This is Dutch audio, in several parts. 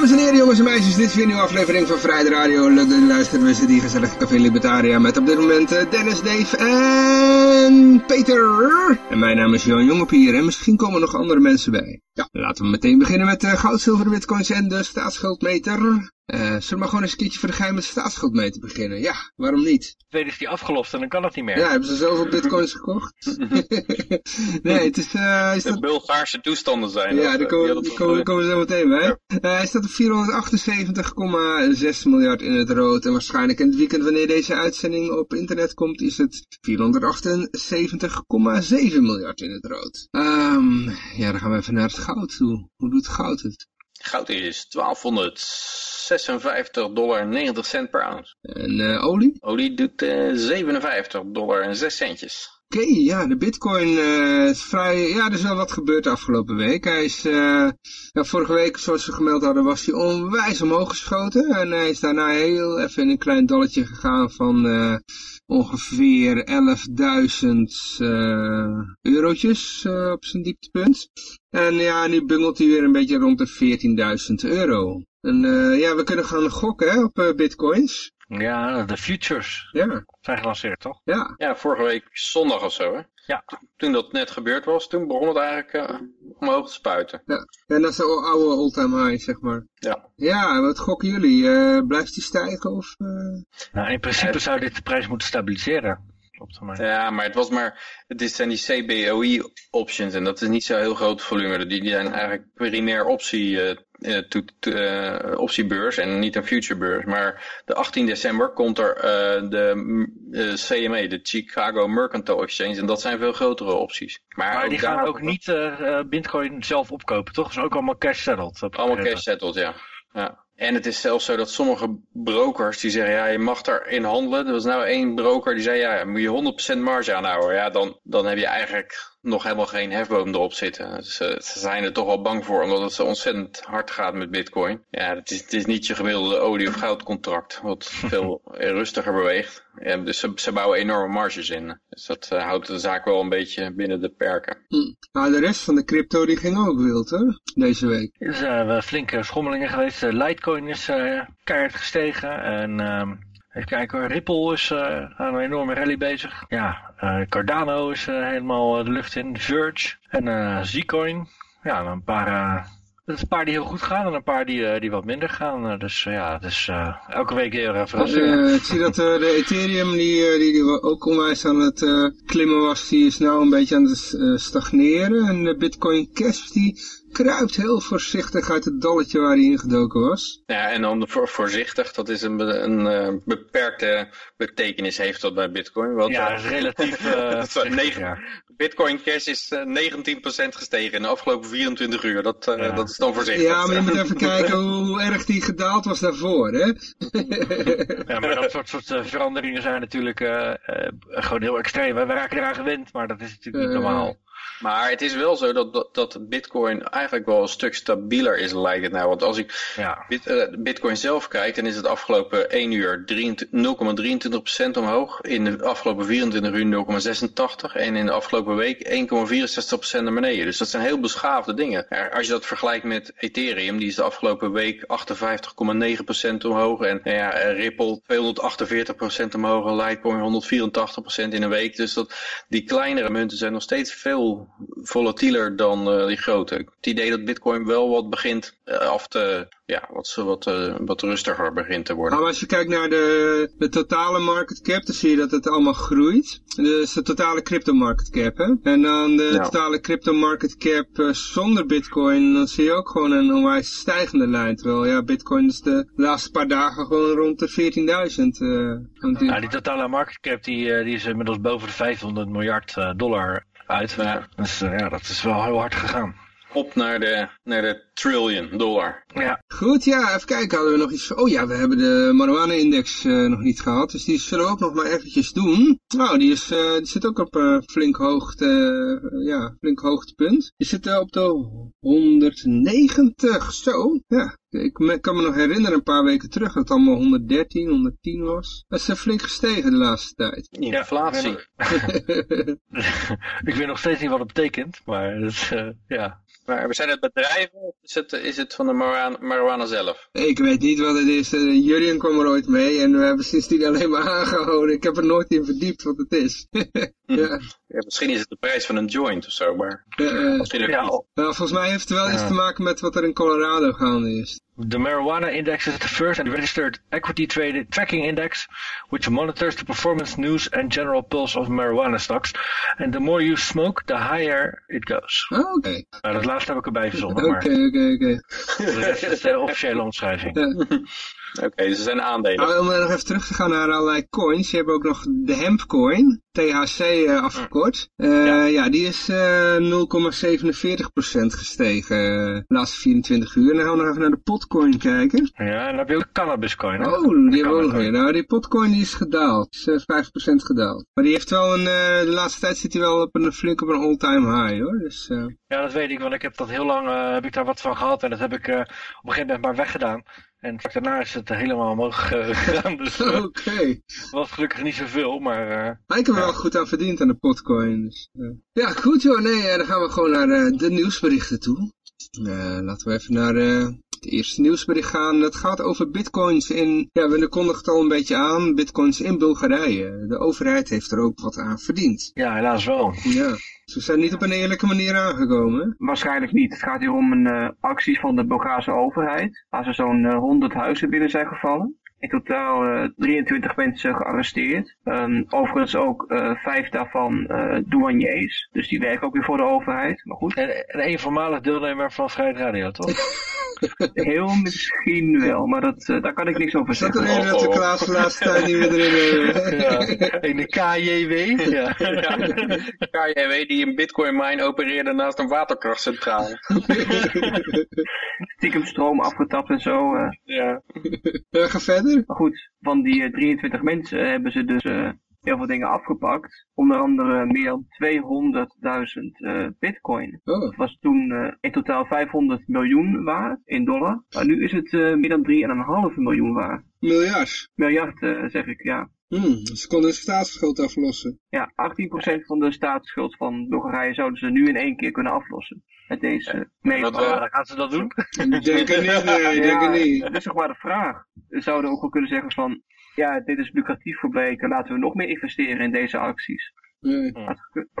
Dames en heren, jongens en meisjes, dit is weer een nieuwe aflevering van Vrijheid Radio. Leuk dat u luistert, hier gezellig Café Libertaria met op dit moment eh, Dennis, Dave en Peter. En mijn naam is Johan Jongepier en misschien komen er nog andere mensen bij. Ja, laten we meteen beginnen met uh, goud, zilver, bitcoins en de staatsschuldmeter. Uh, zullen we maar gewoon eens een keertje voor de geheime staatsschuldmeter beginnen? Ja, waarom niet? Tweede is die afgelost en dan kan het niet meer. Ja, hebben ze zoveel bitcoins gekocht? nee, het is... Uh, is de dat... Bulgaarse toestanden zijn. Ja, daar komen, die komen, we zo meteen bij. Ja. Uh, hij staat op 478,6 miljard in het rood. En waarschijnlijk in het weekend, wanneer deze uitzending op internet komt, is het 478,7 miljard in het rood. Um, ja, dan gaan we even naar het goud toe. Hoe doet goud het? Goud is 1256 dollar 90 cent per ounce. En uh, olie? Olie doet uh, 57 dollar en 6 centjes. Oké, ja, de bitcoin uh, is vrij, ja, er is wel wat gebeurd de afgelopen week. Hij is, uh, ja, vorige week, zoals we gemeld hadden, was hij onwijs omhoog geschoten. En hij is daarna heel even in een klein dalletje gegaan van uh, ongeveer 11.000 eurotjes op zijn dieptepunt. En ja, nu bungelt hij weer een beetje rond de 14.000 euro. En ja, we kunnen gaan gokken op bitcoins. Ja, de futures ja. zijn gelanceerd, toch? Ja. Ja, vorige week zondag of zo, hè? Ja. Toen dat net gebeurd was, toen begon het eigenlijk uh, omhoog te spuiten. Ja, en dat is de oude all-time high, zeg maar. Ja. Ja, wat gokken jullie? Uh, blijft die stijgen of... Uh... Nou, in principe ja, zou dit de prijs moeten stabiliseren. Ja, maar het was maar, het zijn die CBOE options en dat is niet zo heel groot volume. Die, die zijn eigenlijk primair optie, to, to, uh, optiebeurs en niet een futurebeurs. Maar de 18 december komt er uh, de CME, de Chicago Mercantile Exchange en dat zijn veel grotere opties. Maar, maar die gaan ook niet Bitcoin zelf opkopen, toch? Dat is ook allemaal cash settled. Allemaal cash settled, ja. ja. En het is zelfs zo dat sommige brokers die zeggen, ja, je mag daarin handelen. Er was nou één broker die zei, ja, moet je 100% marge aanhouden. Ja, dan, dan heb je eigenlijk nog helemaal geen hefboom erop zitten. Dus, uh, ze zijn er toch wel bang voor, omdat het zo ontzettend hard gaat met bitcoin. Ja, het is, het is niet je gemiddelde olie- of goudcontract, wat veel rustiger beweegt. Ja, dus ze, ze, bouwen enorme marges in. Dus dat uh, houdt de zaak wel een beetje binnen de perken. Hm. Maar de rest van de crypto die ging ook wild, hè? Deze week. Er zijn flinke schommelingen geweest. Litecoin is uh, keihard gestegen en... Even kijken Ripple is uh, aan een enorme rally bezig. Ja, uh, Cardano is uh, helemaal de lucht in. Verge en Zcoin. Ja, een paar, een paar die heel goed gaan en een paar die, die wat minder gaan. dus ja, dus elke week weer verrassing. ik zie dat de Ethereum, die, die, die ook onwijs aan het klimmen was, die is nou een beetje aan het stagneren. En de Bitcoin Cash, die kruipt heel voorzichtig uit het dalletje waar hij ingedoken was. Ja, en dan voor, voorzichtig, dat is een, een, een beperkte betekenis heeft dat bij Bitcoin. Want, ja, is relatief. Uh, 9, ja. Bitcoin Cash is uh, 19% gestegen in de afgelopen 24 uur. Dat, uh, ja. dat is dan voorzichtig. Ja, maar je moet even kijken hoe erg die gedaald was daarvoor, hè? ja, maar dat soort, soort veranderingen zijn natuurlijk gewoon heel extreem. We raken eraan gewend, maar dat is natuurlijk niet normaal. Maar het is wel zo dat, dat, dat bitcoin eigenlijk wel een stuk stabieler is, lijkt het nou. Want als ik ja. bit, uh, bitcoin zelf kijk, dan is het afgelopen 1 uur 0,23% omhoog. In de afgelopen 24 uur 0,86. En in de afgelopen week 1,64% naar beneden. Dus dat zijn heel beschaafde dingen. Als je dat vergelijkt met Ethereum, die is de afgelopen week 58,9% omhoog. En ja, Ripple 248% omhoog. Litecoin 184% in een week. Dus dat, die kleinere munten zijn nog steeds veel volatieler dan uh, die grote. Het idee dat bitcoin wel wat begint uh, af te, ja, wat, wat, uh, wat rustiger begint te worden. Maar als je kijkt naar de, de totale market cap, dan zie je dat het allemaal groeit. Dus de totale crypto market cap, hè. En dan de ja. totale crypto market cap zonder bitcoin, dan zie je ook gewoon een onwijs stijgende lijn. Terwijl, ja, bitcoin is de laatste paar dagen gewoon rond de 14.000. ja, die totale market cap, die, die is inmiddels boven de 500 miljard dollar uit. Ja. Dus uh, ja, dat is wel heel hard gegaan. Op naar de, naar de trillion dollar. Ja, Goed, ja, even kijken. Hadden we nog iets... Oh ja, we hebben de marijuana-index eh, nog niet gehad. Dus die zullen we ook nog maar eventjes doen. Nou, die, is, eh, die zit ook op een flink, hoogte, eh, ja, flink hoogtepunt. Die zit eh, op de 190. Zo, ja. Ik me- kan me nog herinneren een paar weken terug dat het allemaal 113, 110 was. Dat is eh, flink gestegen de laatste tijd. Inflatie. ik weet nog steeds niet wat het betekent, maar dat is, eh, ja. Maar zijn het bedrijven of is het, is het van de marijuana, zelf? Ik weet niet wat het is. Uh, Jurien kwam er ooit mee en we hebben sindsdien alleen maar aangehouden. Ik heb er nooit in verdiept wat het is. ja, Ja, misschien is het de prijs van een joint of zo, maar eh, eh, ja nou, volgens mij heeft het wel iets te maken met wat er in Colorado gaande is. The marijuana index is the first and registered equity traded tracking index, which monitors the performance, news, and general pulse of marijuana stocks. And the more you smoke, the higher it goes. Oh, Oké, Nou, dat laatste heb ik erbij verzonnen, oké, maar oké, oké. de rest is de officiële omschrijving. Oké, dus er zijn aandelen. Nou, om nog even terug te gaan naar allerlei coins. Je hebt ook nog de hempcoin, THC eh, afgekort. Eh, ja. Ja. die is eh 0,47% gestegen de laatste 24 uur. En dan gaan we nog even naar de potcoin kijken. Ja, en dan heb je ook cannabiscoin. hè? Oh, die hebben we ook nog weer. Nou, die potcoin die is gedaald. Is eh, 5% gedaald. Maar die heeft wel een, de laatste tijd zit hij wel op een, flink op een all-time high hoor. Dus, Ja, dat weet ik, want ik heb dat heel lang, heb ik daar wat van gehad en dat heb ik op een gegeven moment maar weggedaan. En daarna is het helemaal omhoog gegaan, dus eh, Oké. was gelukkig niet zoveel, maar Maar ik heb er wel goed aan verdiend aan de potcoin. Dus, eh. Ja, goed joh. Nee, eh, dan gaan we gewoon naar de nieuwsberichten toe. Laten we even naar het eerste nieuwsbericht gaan. Dat gaat over bitcoins in, ja, we kondigen het al een beetje aan, bitcoins in Bulgarije. De overheid heeft er ook wat aan verdiend. ja, helaas wel. Ja, ze zijn niet op een eerlijke manier aangekomen. Waarschijnlijk niet. Het gaat hier om een eh, actie van de Bulgaarse overheid. Waar ze zo'n eh, 100 huizen binnen zijn gevallen. In totaal eh, 23 mensen gearresteerd. Ehm, overigens ook eh, vijf daarvan eh douaniers. Dus die werken ook weer voor de overheid. Maar goed, En, en een voormalig deelnemer van Vrijheid Radio, toch? heel misschien wel. Maar dat, eh, daar kan ik niks over er zeggen. een dat de oh. Klaas de laatste tijd niet meer erin. In de KJW. Ja. Ja, KJW die een bitcoin mine opereerde naast een waterkrachtcentrale. Stiekem stroom afgetapt en zo. eh. Ja. Ja, ga verder. Maar goed, van die eh, 23 mensen hebben ze dus eh, heel veel dingen afgepakt. Onder andere meer dan 200.000 eh, bitcoin. Oh, Dat was toen eh, in totaal 500 miljoen waard in dollar. Maar nu is het eh, meer dan 3,5 miljoen waard. miljard. Miljard eh, zeg ik, ja. Hmm, ze konden de staatsschuld aflossen. Ja, 18% van de staatsschuld van Bulgarije zouden ze nu in één keer kunnen aflossen. Met deze wat, meetlat. eh, gaan ze dat doen? Ik denk het niet, nee, ik denk het niet. Dat is toch maar de vraag. We zouden ook wel kunnen zeggen van, ja, dit is lucratief gebleken, laten we nog meer investeren in deze acties. Nee.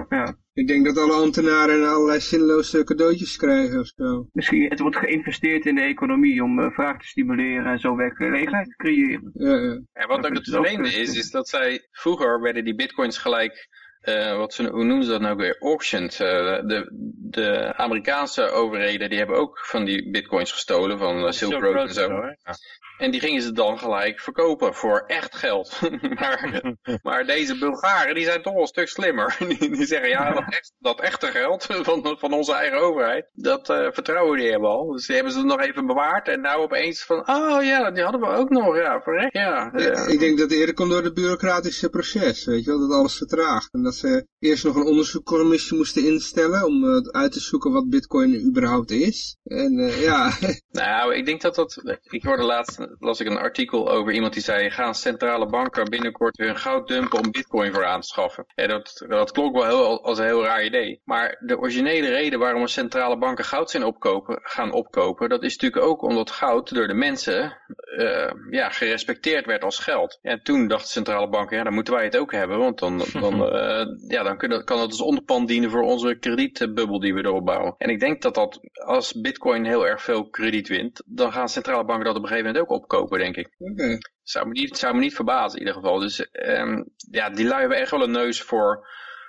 Ja, Ik denk dat alle ambtenaren allerlei zinloze cadeautjes krijgen of zo. misschien, het wordt geïnvesteerd in de economie om eh, vraag te stimuleren en zo werkgelegenheid te creëren. Ja, ja. En wat ook het vreemde is, is dat zij vroeger werden die bitcoins gelijk, eh, wat ze, hoe noemen ze dat nou weer, auctioned. Eh, de, de Amerikaanse overheden die hebben ook van die bitcoins gestolen van eh, Silk Road en zo. Ja. En die gingen ze dan gelijk verkopen voor echt geld. maar, maar deze Bulgaren, die zijn toch wel een stuk slimmer. die, die zeggen, ja, dat, echt, dat echte geld van, van onze eigen overheid, dat eh, vertrouwen die hebben al. Dus die hebben ze nog even bewaard. En nou opeens van, oh ja, die hadden we ook nog. Ja, verrek, ja. Ja, Ik denk dat het eerder komt door het bureaucratische proces, weet je wel, dat alles vertraagt. En dat ze eerst nog een onderzoekcommissie moesten instellen om eh, uit te zoeken wat bitcoin überhaupt is. En eh, ja, Nou, ik denk dat dat... Ik hoorde laatst, las ik een artikel over iemand die zei... gaan centrale banken binnenkort hun goud dumpen om bitcoin voor aan te schaffen. Ja, dat, dat klonk wel heel, als een heel raar idee. Maar de originele reden waarom centrale banken goud zijn opkopen, gaan opkopen... dat is natuurlijk ook omdat goud door de mensen eh, ja, gerespecteerd werd als geld. En toen dachten centrale banken, ja, dan moeten wij het ook hebben. Want dan, dan, eh, ja, dan kunnen, kan dat als onderpand dienen voor onze kredietbubbel die we erop bouwen. En ik denk dat dat als bitcoin heel erg veel krediet wint, dan gaan centrale banken dat op een gegeven moment ook opkopen, denk ik. oké. Zou me niet, zou me niet verbazen in ieder geval. Dus ehm, ja, die lui hebben echt wel een neus voor,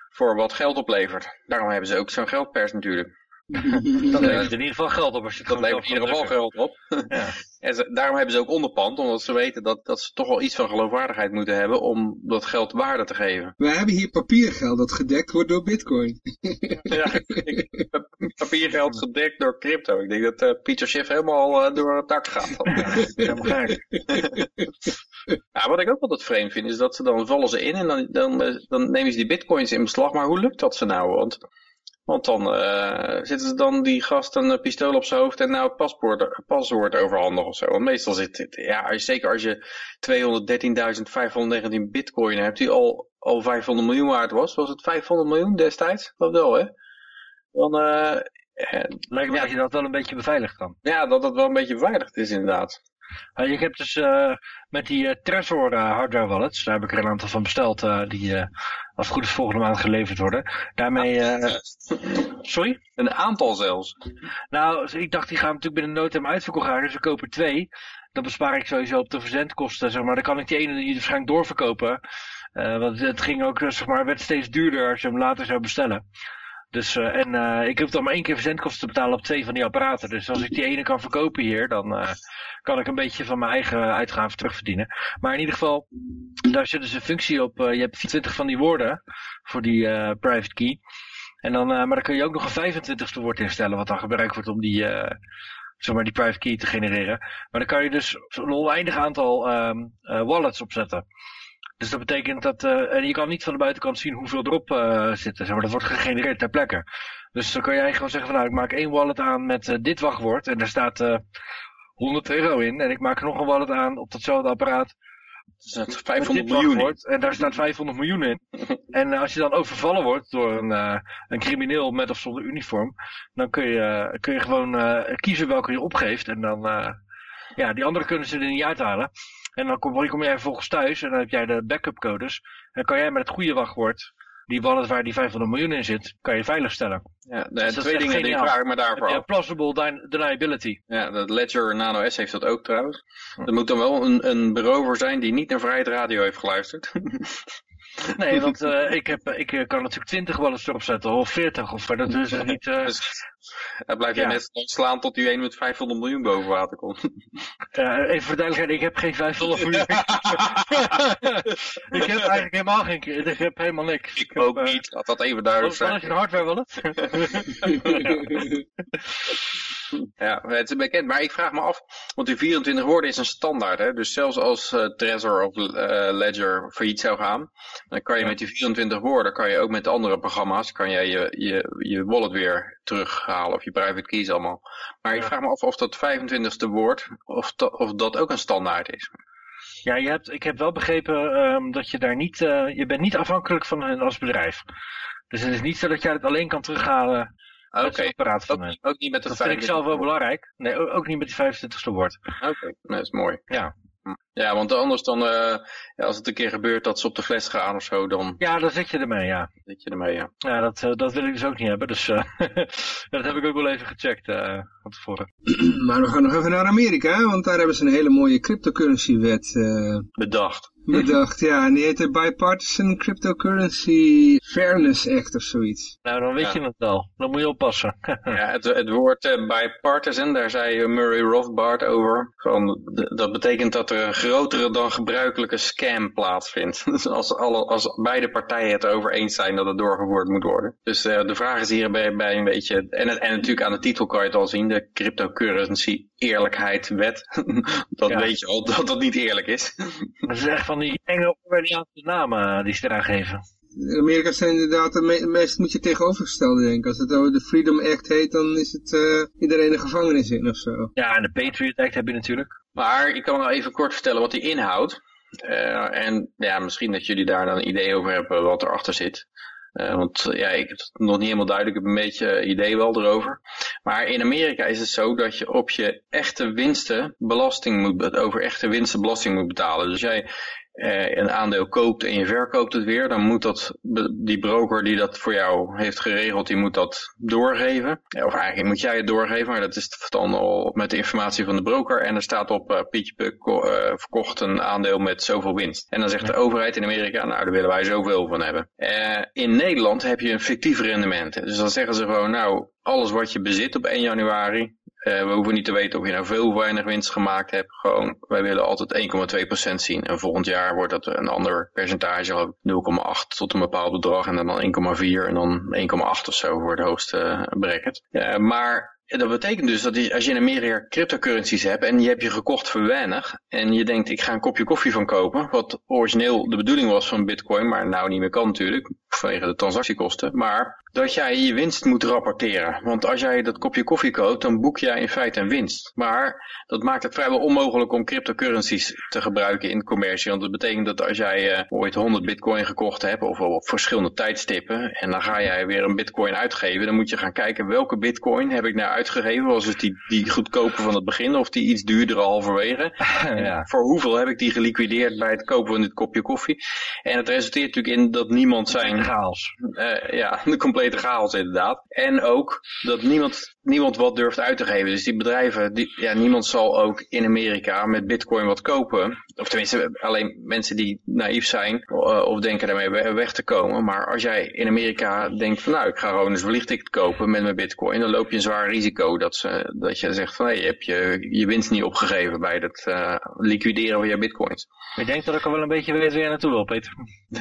voor wat geld oplevert. Daarom hebben ze ook zo'n geldpers natuurlijk. Dan levert het in ieder geval geld op als je het Dat levert in ieder geval geld op. Ja. En ze- daarom hebben ze ook onderpand, omdat ze weten dat, dat ze toch wel iets van geloofwaardigheid moeten hebben om dat geld waarde te geven. Wij hebben hier papiergeld dat gedekt wordt door bitcoin. Ja, ik- papiergeld gedekt door crypto. Ik denk dat eh, Pieter Schiff helemaal eh, door het dak gaat. Helemaal gek. Ja, wat ik ook altijd vreemd vind, is dat ze dan vallen ze in en dan, dan, eh, dan nemen ze die bitcoins in beslag. Maar hoe lukt dat ze nou? Want, want dan eh, zitten ze dan die gast een eh, pistool op zijn hoofd en nou het paspoort, paswoord overhandigen of zo. Want meestal zit het, ja, als zeker als je 213.519 bitcoin hebt, die al, al 500 miljoen waard was. Was het 500 miljoen destijds? Dat wel, hè? Dan, eh, eh, Lijkt me Ja. dat je dat wel een beetje beveiligd kan. ja, dat dat wel een beetje beveiligd is inderdaad. Uh, je hebt dus eh, met die eh, Trezor eh, hardware wallets, daar heb ik er een aantal van besteld, eh, die eh, als het goed is volgende maand geleverd worden. Daarmee, eh, sorry? Een aantal zelfs. Nou, dus ik dacht die gaan natuurlijk binnen no time uitverkocht gaan, dus we kopen twee. Dan bespaar ik sowieso op de verzendkosten, zeg maar. Dan kan ik die ene die waarschijnlijk doorverkopen. Eh, want het ging ook, eh, zeg maar, werd steeds duurder als je hem later zou bestellen. Dus, eh, en eh, ik hoef dan maar één keer verzendkosten te betalen op twee van die apparaten. Dus als ik die ene kan verkopen hier, dan eh, kan ik een beetje van mijn eigen uitgaven terugverdienen. Maar in ieder geval, daar zit dus een functie op. je hebt 24 van die woorden voor die private key. En dan, maar dan kun je ook nog een 25ste woord instellen, wat dan gebruikt wordt om die, zeg maar, die private key te genereren. Maar dan kan je dus een oneindig aantal eh, wallets opzetten. Dus dat betekent dat, eh, en je kan niet van de buitenkant zien hoeveel erop eh zitten, zeg maar, dat wordt gegenereerd ter plekke. Dus dan kan jij gewoon zeggen van nou, ik maak één wallet aan met eh, dit wachtwoord en daar staat eh 100 euro in. En ik maak nog een wallet aan op datzelfde apparaat Dus dat is met 500 dit miljoen. wachtwoord. En daar staat 500 miljoen in. En als je dan overvallen wordt door een, een crimineel met of zonder uniform, dan kun je, kun je gewoon kiezen welke je opgeeft. En dan, ja, die andere kunnen ze er niet uithalen. En dan kom, kom jij vervolgens thuis en dan heb jij de backup codes. En dan kan jij met het goede wachtwoord, die wallet waar die 500 miljoen in zit, kan je veiligstellen. Ja, de is twee dingen die vraag ik me daarvoor Ja, plausible den- deniability. Ja, dat Ledger Nano S heeft dat ook trouwens. Hm. Er moet dan wel een, een berover zijn die niet naar Vrijheid Radio heeft geluisterd. Nee, want eh, ik, heb, ik eh, kan natuurlijk 20 wallets erop zetten, of 40, of dat is het niet... eh, dus dan blijf je Ja. net slaan tot die een met 500 miljoen boven water komt. even voor duidelijkheid, ik heb geen 500 miljoen. ik heb eigenlijk helemaal geen... Ik heb helemaal niks. ik heb, ook niet, dat dat even duidelijk wat is zijn. een hardware wallet? Ja, het is bekend. Maar ik vraag me af, want die 24 woorden is een standaard. Hè? Dus zelfs als eh, Trezor of eh, Ledger failliet zou gaan, dan kan je Ja. met die 24 woorden, kan je ook met de andere programma's, kan jij je, je, je wallet weer terughalen of je private keys allemaal. Maar ik vraag me af of dat 25ste woord, of, dat- of dat ook een standaard is. ja, je hebt, ik heb wel begrepen ehm, dat je daar niet... eh, je bent niet afhankelijk van hen als bedrijf. Dus het is niet zo dat jij het alleen kan terughalen Oké, ook, ook niet met de Dat vind ik zelf wel 25ste belangrijk. Nee, ook niet met die 25ste woord. Oké, nee, dat is mooi. Ja. Hm. Ja, want anders dan, eh, ja, als het een keer gebeurt dat ze op de fles gaan of zo, dan Ja, daar zit je ermee, ja. zit je ermee, ja. Ja, dat, eh, dat wil ik dus ook niet hebben. Dus eh, dat heb ik ook wel even gecheckt eh, van tevoren. Maar we gaan nog even naar Amerika, want daar hebben ze een hele mooie cryptocurrency wet eh, Bedacht. Bedacht. Ja, en die heet de Bipartisan Cryptocurrency Fairness Act of zoiets. Nou, dan weet Ja. je het wel. Dan moet je oppassen. Ja, het, het woord eh, bipartisan, daar zei eh, Murray Rothbard over. Van, dat betekent dat er een grotere dan gebruikelijke scam plaatsvindt. Dus als, alle, als beide partijen het erover eens zijn dat het doorgevoerd moet worden. Dus eh, de vraag is hierbij bij een beetje, en, het, en natuurlijk aan de titel kan je het al zien, de cryptocurrency eerlijkheid wet. dat Ja. weet je al, dat dat niet eerlijk is. Dat is echt van die enge Orwelliaanse namen eh, die ze eraan geven. In Amerika zijn inderdaad, de me meest moet je tegenovergestelde denken. Als het over de Freedom Act heet, dan is het eh, iedereen de gevangenis in of zo. Ja, en de Patriot Act heb je natuurlijk. Maar ik kan wel even kort vertellen wat die inhoudt. Eh, en ja, misschien dat jullie daar dan een idee over hebben wat erachter zit. Eh, want ja, ik heb het nog niet helemaal duidelijk. Ik heb een beetje idee wel erover. Maar in Amerika is het zo dat je op je echte winsten belasting moet, over echte winsten belasting moet betalen. Dus jij, een aandeel koopt en je verkoopt het weer, dan moet dat, die broker die dat voor jou heeft geregeld, die moet dat doorgeven. Of eigenlijk moet jij het doorgeven, maar dat is dan al met de informatie van de broker. En er staat op uh, Pietje verkocht een aandeel met zoveel winst. En dan zegt de overheid in Amerika, nou daar willen wij zoveel van hebben. Uh, in Nederland heb je een fictief rendement. Dus dan zeggen ze gewoon, nou alles wat je bezit op 1 januari, uh, we hoeven niet te weten of je nou veel of weinig winst gemaakt hebt. Gewoon, wij willen altijd 1,2% zien. En volgend jaar wordt dat een ander percentage, 0,8 tot een bepaald bedrag. En dan 1,4 en dan 1,8 of zo voor de hoogste bracket. Uh, maar dat betekent dus dat als je in Amerika cryptocurrencies hebt en je hebt je gekocht voor weinig en je denkt ik ga een kopje koffie van kopen, wat origineel de bedoeling was van bitcoin, maar nou niet meer kan natuurlijk, vanwege de transactiekosten, maar dat jij je winst moet rapporteren. Want als jij dat kopje koffie koopt, dan boek jij in feite een winst. Maar dat maakt het vrijwel onmogelijk om cryptocurrencies te gebruiken in commercie. Want dat betekent dat als jij uh, ooit 100 bitcoin gekocht hebt, of op verschillende tijdstippen, en dan ga jij weer een bitcoin uitgeven, dan moet je gaan kijken welke bitcoin heb ik nou uitgegeven. Was het die, die goedkope van het begin, of die iets duurdere halverwege? ja. Voor hoeveel heb ik die geliquideerd bij het kopen van dit kopje koffie? En het resulteert natuurlijk in dat niemand zijn... Chaos. Uh, ja, de complete chaos inderdaad. En ook dat niemand, niemand wat durft uit te geven. Dus die bedrijven, die, ja, niemand zal ook in Amerika met bitcoin wat kopen. Of tenminste, alleen mensen die naïef zijn uh, of denken daarmee weg te komen. Maar als jij in Amerika denkt van nou, ik ga gewoon een vliegticket kopen met mijn bitcoin. Dan loop je een zwaar risico dat, ze, dat je zegt van hé, hey, je hebt je, je winst niet opgegeven bij het uh, liquideren van je bitcoins. Ik denk dat ik al wel een beetje weet waar je naartoe wil, Peter.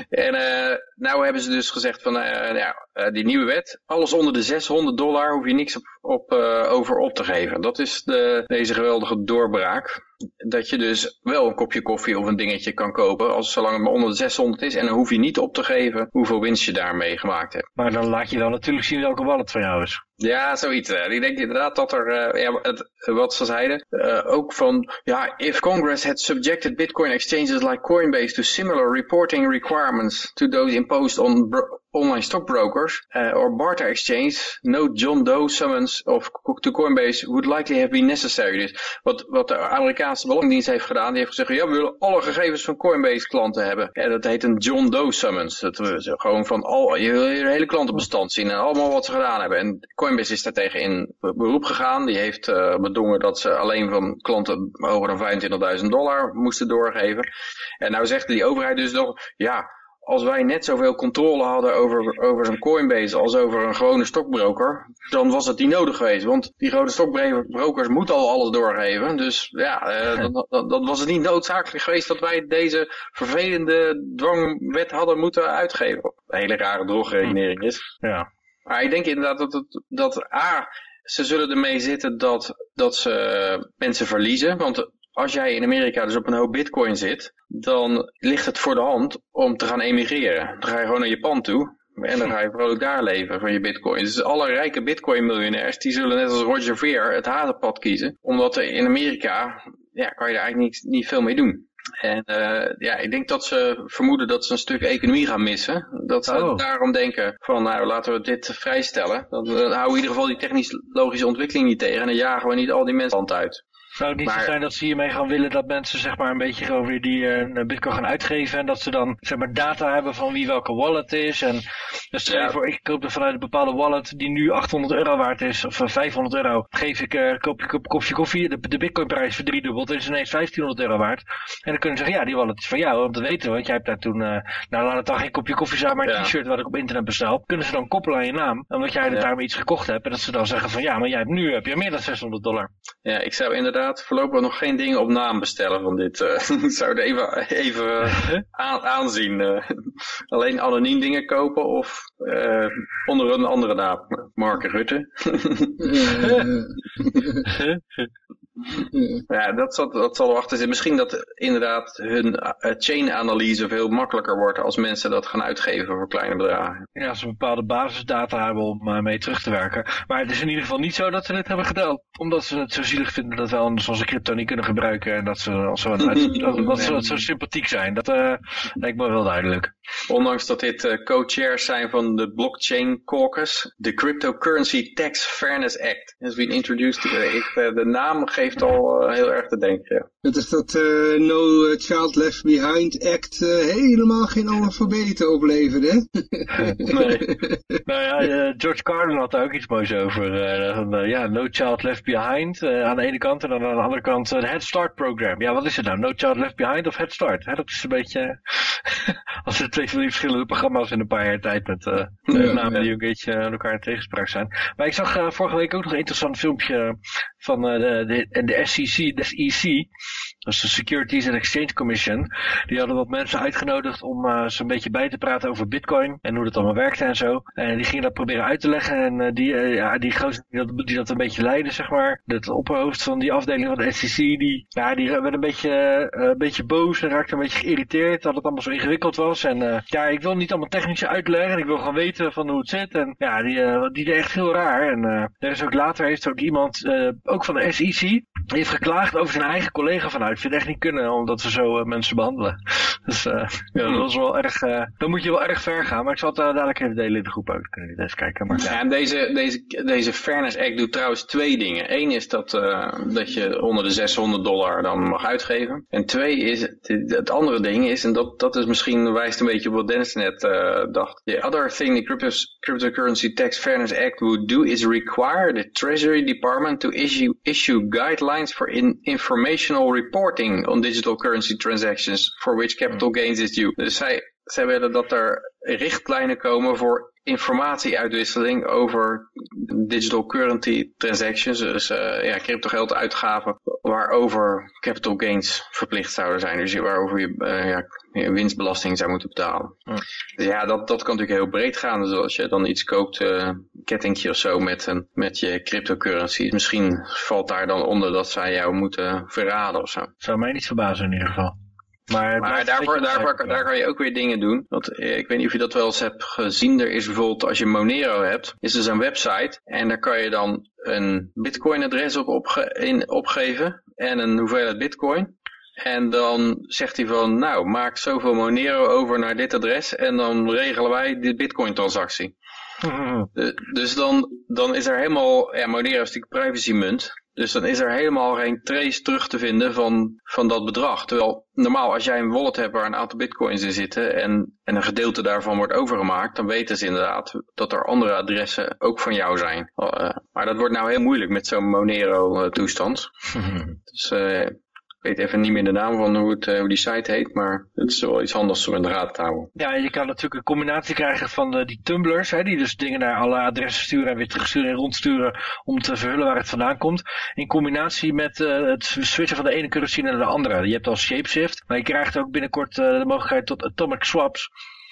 En uh, nou hebben ze dus gezegd van ja, die nieuwe wet, alles onder de 600 dollar hoef je niks op, op, uh, over op te geven. Dat is de, deze geweldige doorbraak. Dat je dus wel een kopje koffie of een dingetje kan kopen, als, zolang het maar onder de 600 is. En dan hoef je niet op te geven hoeveel winst je daarmee gemaakt hebt. Maar dan laat je wel natuurlijk zien welke wallet van jou is. Ja, zoiets. Ik denk inderdaad dat er, uh, ja, het, wat ze zeiden, uh, ook van, ja, if Congress had subjected Bitcoin exchanges like Coinbase to similar reporting requirements to those imposed on online stockbrokers or barter exchange, no John Doe summons of to Coinbase would likely have been necessary. Dus wat, wat de Amerikaanse Belastingdienst heeft gedaan, die heeft gezegd, ja, we willen alle gegevens van Coinbase klanten hebben. En dat heet een John Doe summons. Dat we gewoon van, al, je wil je hele klantenbestand zien en allemaal wat ze gedaan hebben. En Coinbase is daartegen in beroep gegaan. Die heeft uh, bedongen dat ze alleen van klanten hoger dan 25.000 dollar moesten doorgeven. En nou zegt die overheid dus nog, ja, als wij net zoveel controle hadden over, over zo'n Coinbase als over een gewone stokbroker, dan was het niet nodig geweest. Want die grote stokbrokers moeten al alles doorgeven. Dus ja, uh, dan, dan, dan, was het niet noodzakelijk geweest dat wij deze vervelende dwangwet hadden moeten uitgeven. Een hele rare drogredenering is. Ja. Maar ik denk inderdaad dat, het, dat A, ze zullen ermee zitten dat, dat ze mensen verliezen. Want als jij in Amerika dus op een hoop bitcoin zit, dan ligt het voor de hand om te gaan emigreren. Dan ga je gewoon naar Japan toe en dan ga je vrolijk daar leven van je bitcoin. Dus alle rijke bitcoin miljonairs, die zullen net als Roger Ver het hazenpad kiezen. Omdat in Amerika, ja, kan je er eigenlijk niet, niet veel mee doen. En uh, ja, ik denk dat ze vermoeden dat ze een stuk economie gaan missen. Dat ze oh. daarom denken van nou laten we dit vrijstellen. Dan, dan houden we in ieder geval die technisch-logische ontwikkeling niet tegen. En dan jagen we niet al die mensen hand uit. Zou het niet maar, zo zijn dat ze hiermee gaan willen dat mensen zeg maar een beetje over die uh, bitcoin gaan uitgeven en dat ze dan zeg maar data hebben van wie welke wallet is en dus stel je voor ik koop er vanuit een bepaalde wallet die nu 800 euro waard is of 500 euro geef ik uh, koop je een kopje koffie de, de bitcoinprijs verdriedubbelt en is ineens 1500 euro waard en dan kunnen ze zeggen ja die wallet is van jou want dat weten we want jij hebt daar toen uh, nou laat het dan geen kopje koffie zijn maar een ja. t-shirt wat ik op internet bestel kunnen ze dan koppelen aan je naam omdat jij er ja. daarmee iets gekocht hebt en dat ze dan zeggen van ja maar jij hebt nu heb je meer dan 600 dollar ja ik zou inderdaad voorlopig nog geen dingen op naam bestellen van dit. Uh, ik zou het even, even aan, aanzien. Uh, alleen anoniem dingen kopen of uh, onder een andere naam. Mark Rutte. ja, dat zal, dat zal erachter zitten. Misschien dat inderdaad hun chain-analyse veel makkelijker wordt als mensen dat gaan uitgeven voor kleine bedragen. Ja, als ze een bepaalde basisdata hebben om mee terug te werken. Maar het is in ieder geval niet zo dat ze dit hebben gedaan. Omdat ze het zo zielig vinden dat we anders onze crypto niet kunnen gebruiken. En dat ze, als we uit, dat ze zo sympathiek zijn. Dat uh, lijkt me wel duidelijk. Ondanks dat dit uh, co-chairs zijn van de Blockchain Caucus. De Cryptocurrency Tax Fairness Act has been introduced. Ik, uh, de naam geeft geeft al uh, heel erg te denken. Dat is dat uh, No Child Left Behind Act uh, helemaal geen analfabeten opleverde, nee. nou ja, George Carlin had daar ook iets moois over. ja, No Child Left Behind aan de ene kant en dan aan de andere kant het Head Start program. Ja, wat is het nou? No Child Left Behind of Head Start? Hè, dat is een beetje... als er twee van die verschillende programma's in een paar jaar tijd met ja, namen ja. die een beetje elkaar in tegenspraak zijn. Maar ik zag vorige week ook nog een interessant filmpje van de, de, de SEC, de SEC, is de Securities and Exchange Commission. Die hadden wat mensen uitgenodigd om uh, zo'n beetje bij te praten over bitcoin en hoe dat allemaal werkte en zo. En die gingen dat proberen uit te leggen en uh, die, uh, ja, die gozer die dat, een beetje leidde, zeg maar. Het opperhoofd van die afdeling van de SEC, die, ja, die werd een beetje, een beetje boos en raakte een beetje geïrriteerd dat het allemaal zo ingewikkeld was. En ja, ik wil niet allemaal technische uitleggen, ik wil gewoon weten van hoe het zit. En ja, die, die deed echt heel raar. En er is ook later heeft ook iemand, ook van de SEC, heeft geklaagd over zijn eigen collega vanuit ik vind echt niet kunnen, omdat we zo uh, mensen behandelen. Dus uh, ja, dat was wel erg, uh, dan moet je wel erg ver gaan. Maar ik zal het dadelijk even delen in de groep uit. Kunnen jullie eens kijken. Maar, ja, en deze, deze, deze Fairness Act doet trouwens twee dingen. Eén is dat, dat je onder de 600 dollar dan mag uitgeven. En twee is, het, andere ding is, en dat, dat is misschien wijst een beetje op wat Dennis net dacht. The other thing the crypto, Cryptocurrency Tax Fairness Act would do is require the Treasury Department to issue, issue guidelines for in, informational reporting on digital currency transactions for which capital gains is due. Zij willen dat er richtlijnen komen voor informatieuitwisseling over digital currency transactions, dus uh, ja, cryptogeld uitgaven, waarover capital gains verplicht zouden zijn. Dus waarover je uh, ja, winstbelasting zou moeten betalen. Ja. Dus ja, dat, dat kan natuurlijk heel breed gaan. Dus als je dan iets koopt, uh, kettingje of zo met, een, met je cryptocurrency, misschien valt daar dan onder dat zij jou moeten verraden of zo. Zou mij niet verbazen in ieder geval. Maar, maar daarvoor, daarvoor, daar kan je ook weer dingen doen. Want eh, ik weet niet of je dat wel eens hebt gezien. Er is bijvoorbeeld, als je Monero hebt, is er zo'n website. En daar kan je dan een bitcoin adres op opge in, opgeven. En een hoeveelheid bitcoin. En dan zegt hij van, nou, maak zoveel Monero over naar dit adres. En dan regelen wij die bitcoin transactie. dus dan, dan is er helemaal, ja, Monero is natuurlijk privacy munt. Dus dan is er helemaal geen trace terug te vinden van, van dat bedrag. Terwijl normaal als jij een wallet hebt waar een aantal bitcoins in zitten en, en een gedeelte daarvan wordt overgemaakt, dan weten ze inderdaad dat er andere adressen ook van jou zijn. Uh, maar dat wordt nou heel moeilijk met zo'n Monero uh, toestand. dus uh, weet even niet meer de naam van hoe, het, hoe die site heet, maar het is wel iets anders om in de raad te houden. Ja, je kan natuurlijk een combinatie krijgen van uh, die tumblers, hè, die dus dingen naar alle adressen sturen en weer terugsturen en rondsturen om te verhullen waar het vandaan komt. In combinatie met uh, het switchen van de ene currency naar de andere. Je hebt al Shapeshift, maar je krijgt ook binnenkort de mogelijkheid tot atomic swaps.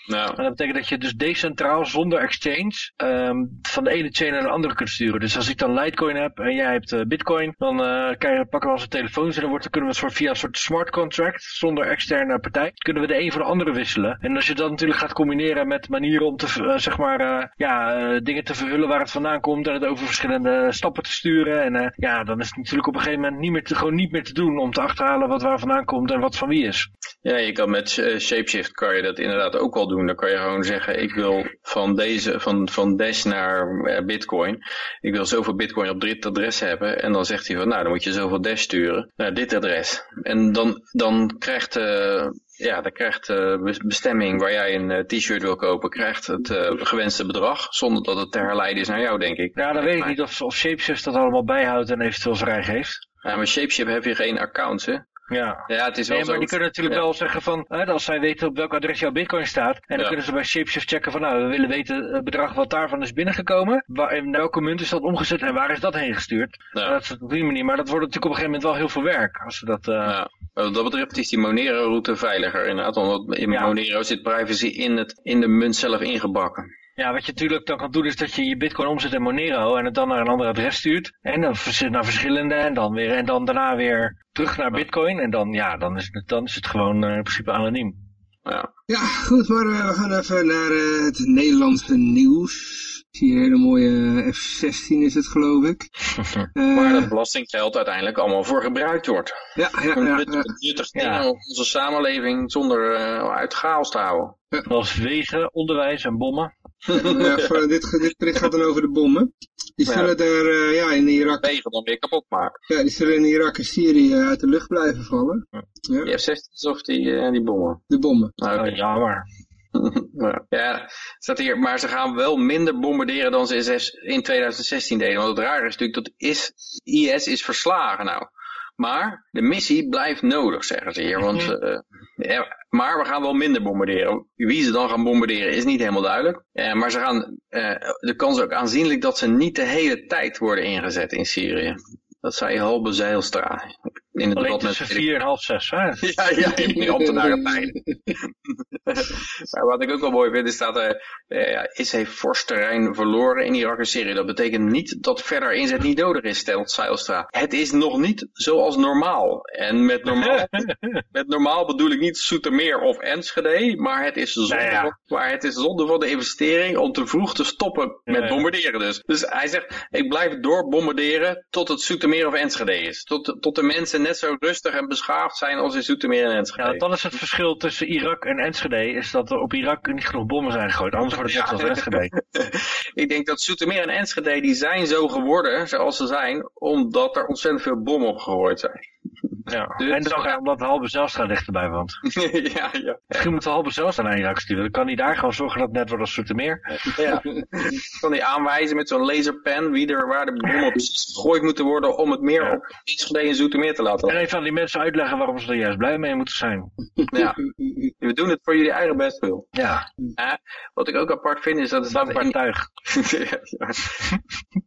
Nou. En dat betekent dat je dus decentraal zonder exchange um, van de ene chain naar de andere kunt sturen. Dus als ik dan Litecoin heb en jij hebt uh, Bitcoin, dan uh, kan je, pakken we onze telefoons en dan, wordt, dan kunnen we een soort, via een soort smart contract zonder externe partij, kunnen we de een voor de andere wisselen. En als je dat natuurlijk gaat combineren met manieren om te, uh, zeg maar, ja, dingen te verhullen waar het vandaan komt en het over verschillende stappen te sturen. En ja, dan is het natuurlijk op een gegeven moment niet meer te, gewoon niet meer te doen om te achterhalen wat waar vandaan komt en wat van wie is. Ja, je kan met Shapeshift kan je dat inderdaad ook wel doen doen. Dan kan je gewoon zeggen, ik wil van deze, van, van Dash naar uh, Bitcoin, ik wil zoveel Bitcoin op dit adres hebben. En dan zegt hij van, nou, dan moet je zoveel Dash sturen naar dit adres. En dan, dan krijgt, uh, ja, dan krijgt de bestemming waar jij een t-shirt wil kopen, krijgt het uh, gewenste bedrag, zonder dat het te herleiden is naar jou, denk ik. Ja, dan weet ik niet of, of Shapeshift dat allemaal bijhoudt en eventueel vrijgeeft. Ja, maar Shapeshift heb je geen accounts, hè? Ja, ja het is wel nee, maar zo. die kunnen natuurlijk wel zeggen van, hè, als zij weten op welk adres jouw bitcoin staat, en dan Ja. kunnen ze bij Shapeshift checken van, nou, we willen weten het bedrag wat daarvan is binnengekomen, waar, in welke munt is dat omgezet en waar is dat heen gestuurd. Ja. Dat is op die manier, maar dat wordt natuurlijk op een gegeven moment wel heel veel werk, als ze dat... eh, Ja. Wat dat betreft is die Monero-route veiliger inderdaad, omdat in Ja. Monero zit privacy in, het, in de munt zelf ingebakken. Ja, wat je natuurlijk dan kan doen is dat je je bitcoin omzet in Monero en het dan naar een ander adres stuurt. En dan naar verschillende en dan weer en dan daarna weer terug naar bitcoin. En dan, ja, dan is het, dan is het gewoon eh, in principe anoniem. Ja. Ja, goed, maar eh, we gaan even naar eh, het Nederlandse nieuws. Ik zie een hele mooie eh, F-16 is het, geloof ik. Waar dat belastinggeld uiteindelijk allemaal voor gebruikt wordt. ja, ja, ja, nut- ja. nuttig Ja. om onze samenleving zonder uit chaos te houden. Zoals wegen, onderwijs en bommen. Ja, voor- dit, dit bericht gaat dan over de bommen. Die Ja. zullen er eh, ja, in Irak, Tegen dan weer kapot maken. ja, die zullen in Irak en Syrië uit de lucht blijven vallen. Ja, Die F-16's of die, eh, die bommen. de bommen. Nou. Oh, jammer. Ja, ja, het staat hier, maar ze gaan wel minder bombarderen dan ze in zes- in 2016 deden. Want het rare is natuurlijk dat is, IS is verslagen nou. Maar de missie blijft nodig, zeggen ze hier. Want, eh, ja, maar we gaan wel minder bombarderen. Wie ze dan gaan bombarderen is niet helemaal duidelijk. Eh, maar ze gaan, eh, de kans ook aanzienlijk dat ze niet de hele tijd worden ingezet in Syrië. Dat zei Halbe Zeilstra. In het debat met tussen 4 en half 6. Hè? ja, ja, in die ambtenaren pijn. maar wat ik ook wel mooi vind, is dat er ja, is heeft fors terrein verloren in Irak en Syrië. Dat betekent niet dat verder inzet niet nodig is, stelt Seilstra. Het is nog niet zoals normaal. En met normaal, met normaal bedoel ik niet Soetermeer of Enschede, maar het is zonde, Nou ja. maar het is zonde van de investering om te vroeg te stoppen met Ja, bombarderen dus. Dus hij zegt, ik blijf door bombarderen tot het Soetermeer of Enschede is. Tot, tot de mensen net zo rustig en beschaafd zijn als in Soetermeer en Enschede. Ja, dan is het verschil tussen Irak en Enschede, is dat er op Irak niet genoeg bommen zijn gegooid. Anders wordt het net zoals Enschede. ik denk dat Soetermeer en Enschede die zijn zo geworden zoals ze zijn, omdat er ontzettend veel bommen op gegooid zijn. Ja. Dus- En dan, omdat de halve Zelstra dichterbij woont. ja, ja. Misschien moet de halve Zelstra naar Irak sturen. Dan kan hij daar gewoon zorgen dat het net wordt als Soetermeer. ja. Kan hij aanwijzen met zo'n laserpen wie er, waar de bommen precies gegooid moeten worden om het meer Ja. op Enschede en Zoetermeer te laten En even aan die mensen uitleggen waarom ze er juist blij mee moeten zijn. Ja. We doen het voor jullie eigen bestwil. Ja, Ja, wat ik ook apart vind is dat het dankbaar in, tuig.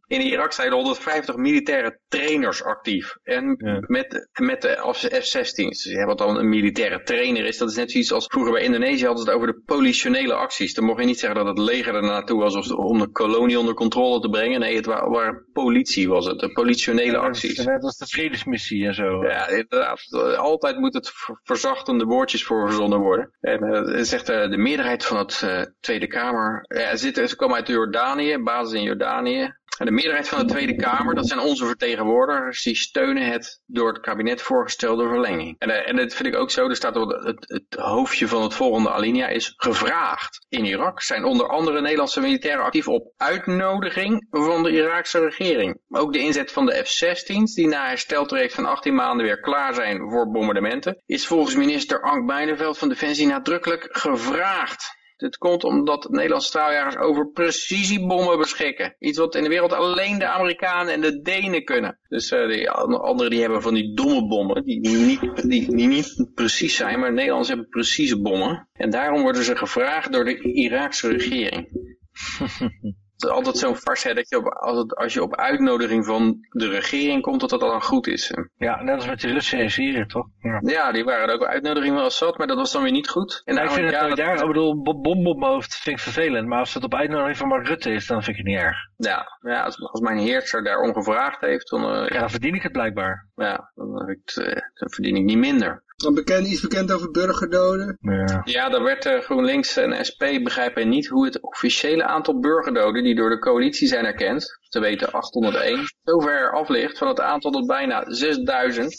In Irak zijn er 150 militaire trainers actief. En met, met de F-16's. Ja, wat dan een militaire trainer is, dat is net zoiets als vroeger bij Indonesië hadden ze het over de politionele acties. Dan mocht je niet zeggen dat het leger er naartoe was om de kolonie onder controle te brengen. Nee, het wa- waren politie was het, de politionele acties. Net als de vredesmissie en zo. Ja, inderdaad. Altijd moet het ver- verzachtende woordjes voor verzonnen worden. En eh, zegt eh, de meerderheid van het eh, Tweede Kamer. Ja, ze, ze komen uit Jordanië, basis in Jordanië. De meerderheid van de Tweede Kamer, dat zijn onze vertegenwoordigers, die steunen het door het kabinet voorgestelde verlenging. En, eh, en dat vind ik ook zo, er staat op het, het, hoofdje van het volgende alinea is gevraagd. In Irak zijn onder andere Nederlandse militairen actief op uitnodiging van de Iraakse regering. Ook de inzet van de F-16's, die na hersteltraject van 18 maanden weer klaar zijn voor bombardementen, is volgens minister Ank Bijleveld van Defensie nadrukkelijk gevraagd. Dit komt omdat Nederlandse straaljagers over precisiebommen beschikken. Iets wat in de wereld alleen de Amerikanen en de Denen kunnen. Dus eh die an- anderen die hebben van die domme bommen, die, niet, niet precies zijn, maar Nederlanders hebben precieze bommen. En daarom worden ze gevraagd door de Iraakse regering. Het is altijd zo'n farce dat je op, als, het, als je op uitnodiging van de regering komt, dat dat dan goed is. Ja, net als met de Russen en Syrië, toch? Ja. Ja, die waren ook op uitnodiging van Assad, maar dat was dan weer niet goed. En Nou, ik vind het nooit erg. Ik bedoel, bo- bom op mijn hoofd vind ik vervelend. Maar als het op uitnodiging van Mark Rutte is, dan vind ik het niet erg. Ja, ja als, als mijn heerser daarom gevraagd heeft, dan, eh, Ja, dan verdien ik het blijkbaar. ja, dan, heb ik het, eh, dan verdien ik niet minder. Bekend, iets bekend over burgerdoden? Ja. Ja, daar werd eh, GroenLinks en SP begrijpen niet hoe het officiële aantal burgerdoden die door de coalitie zijn erkend, te weten 801, zover af ligt van het aantal dat bijna 6000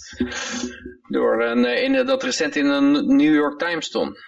door een, eh, in, dat recent in een New York Times stond.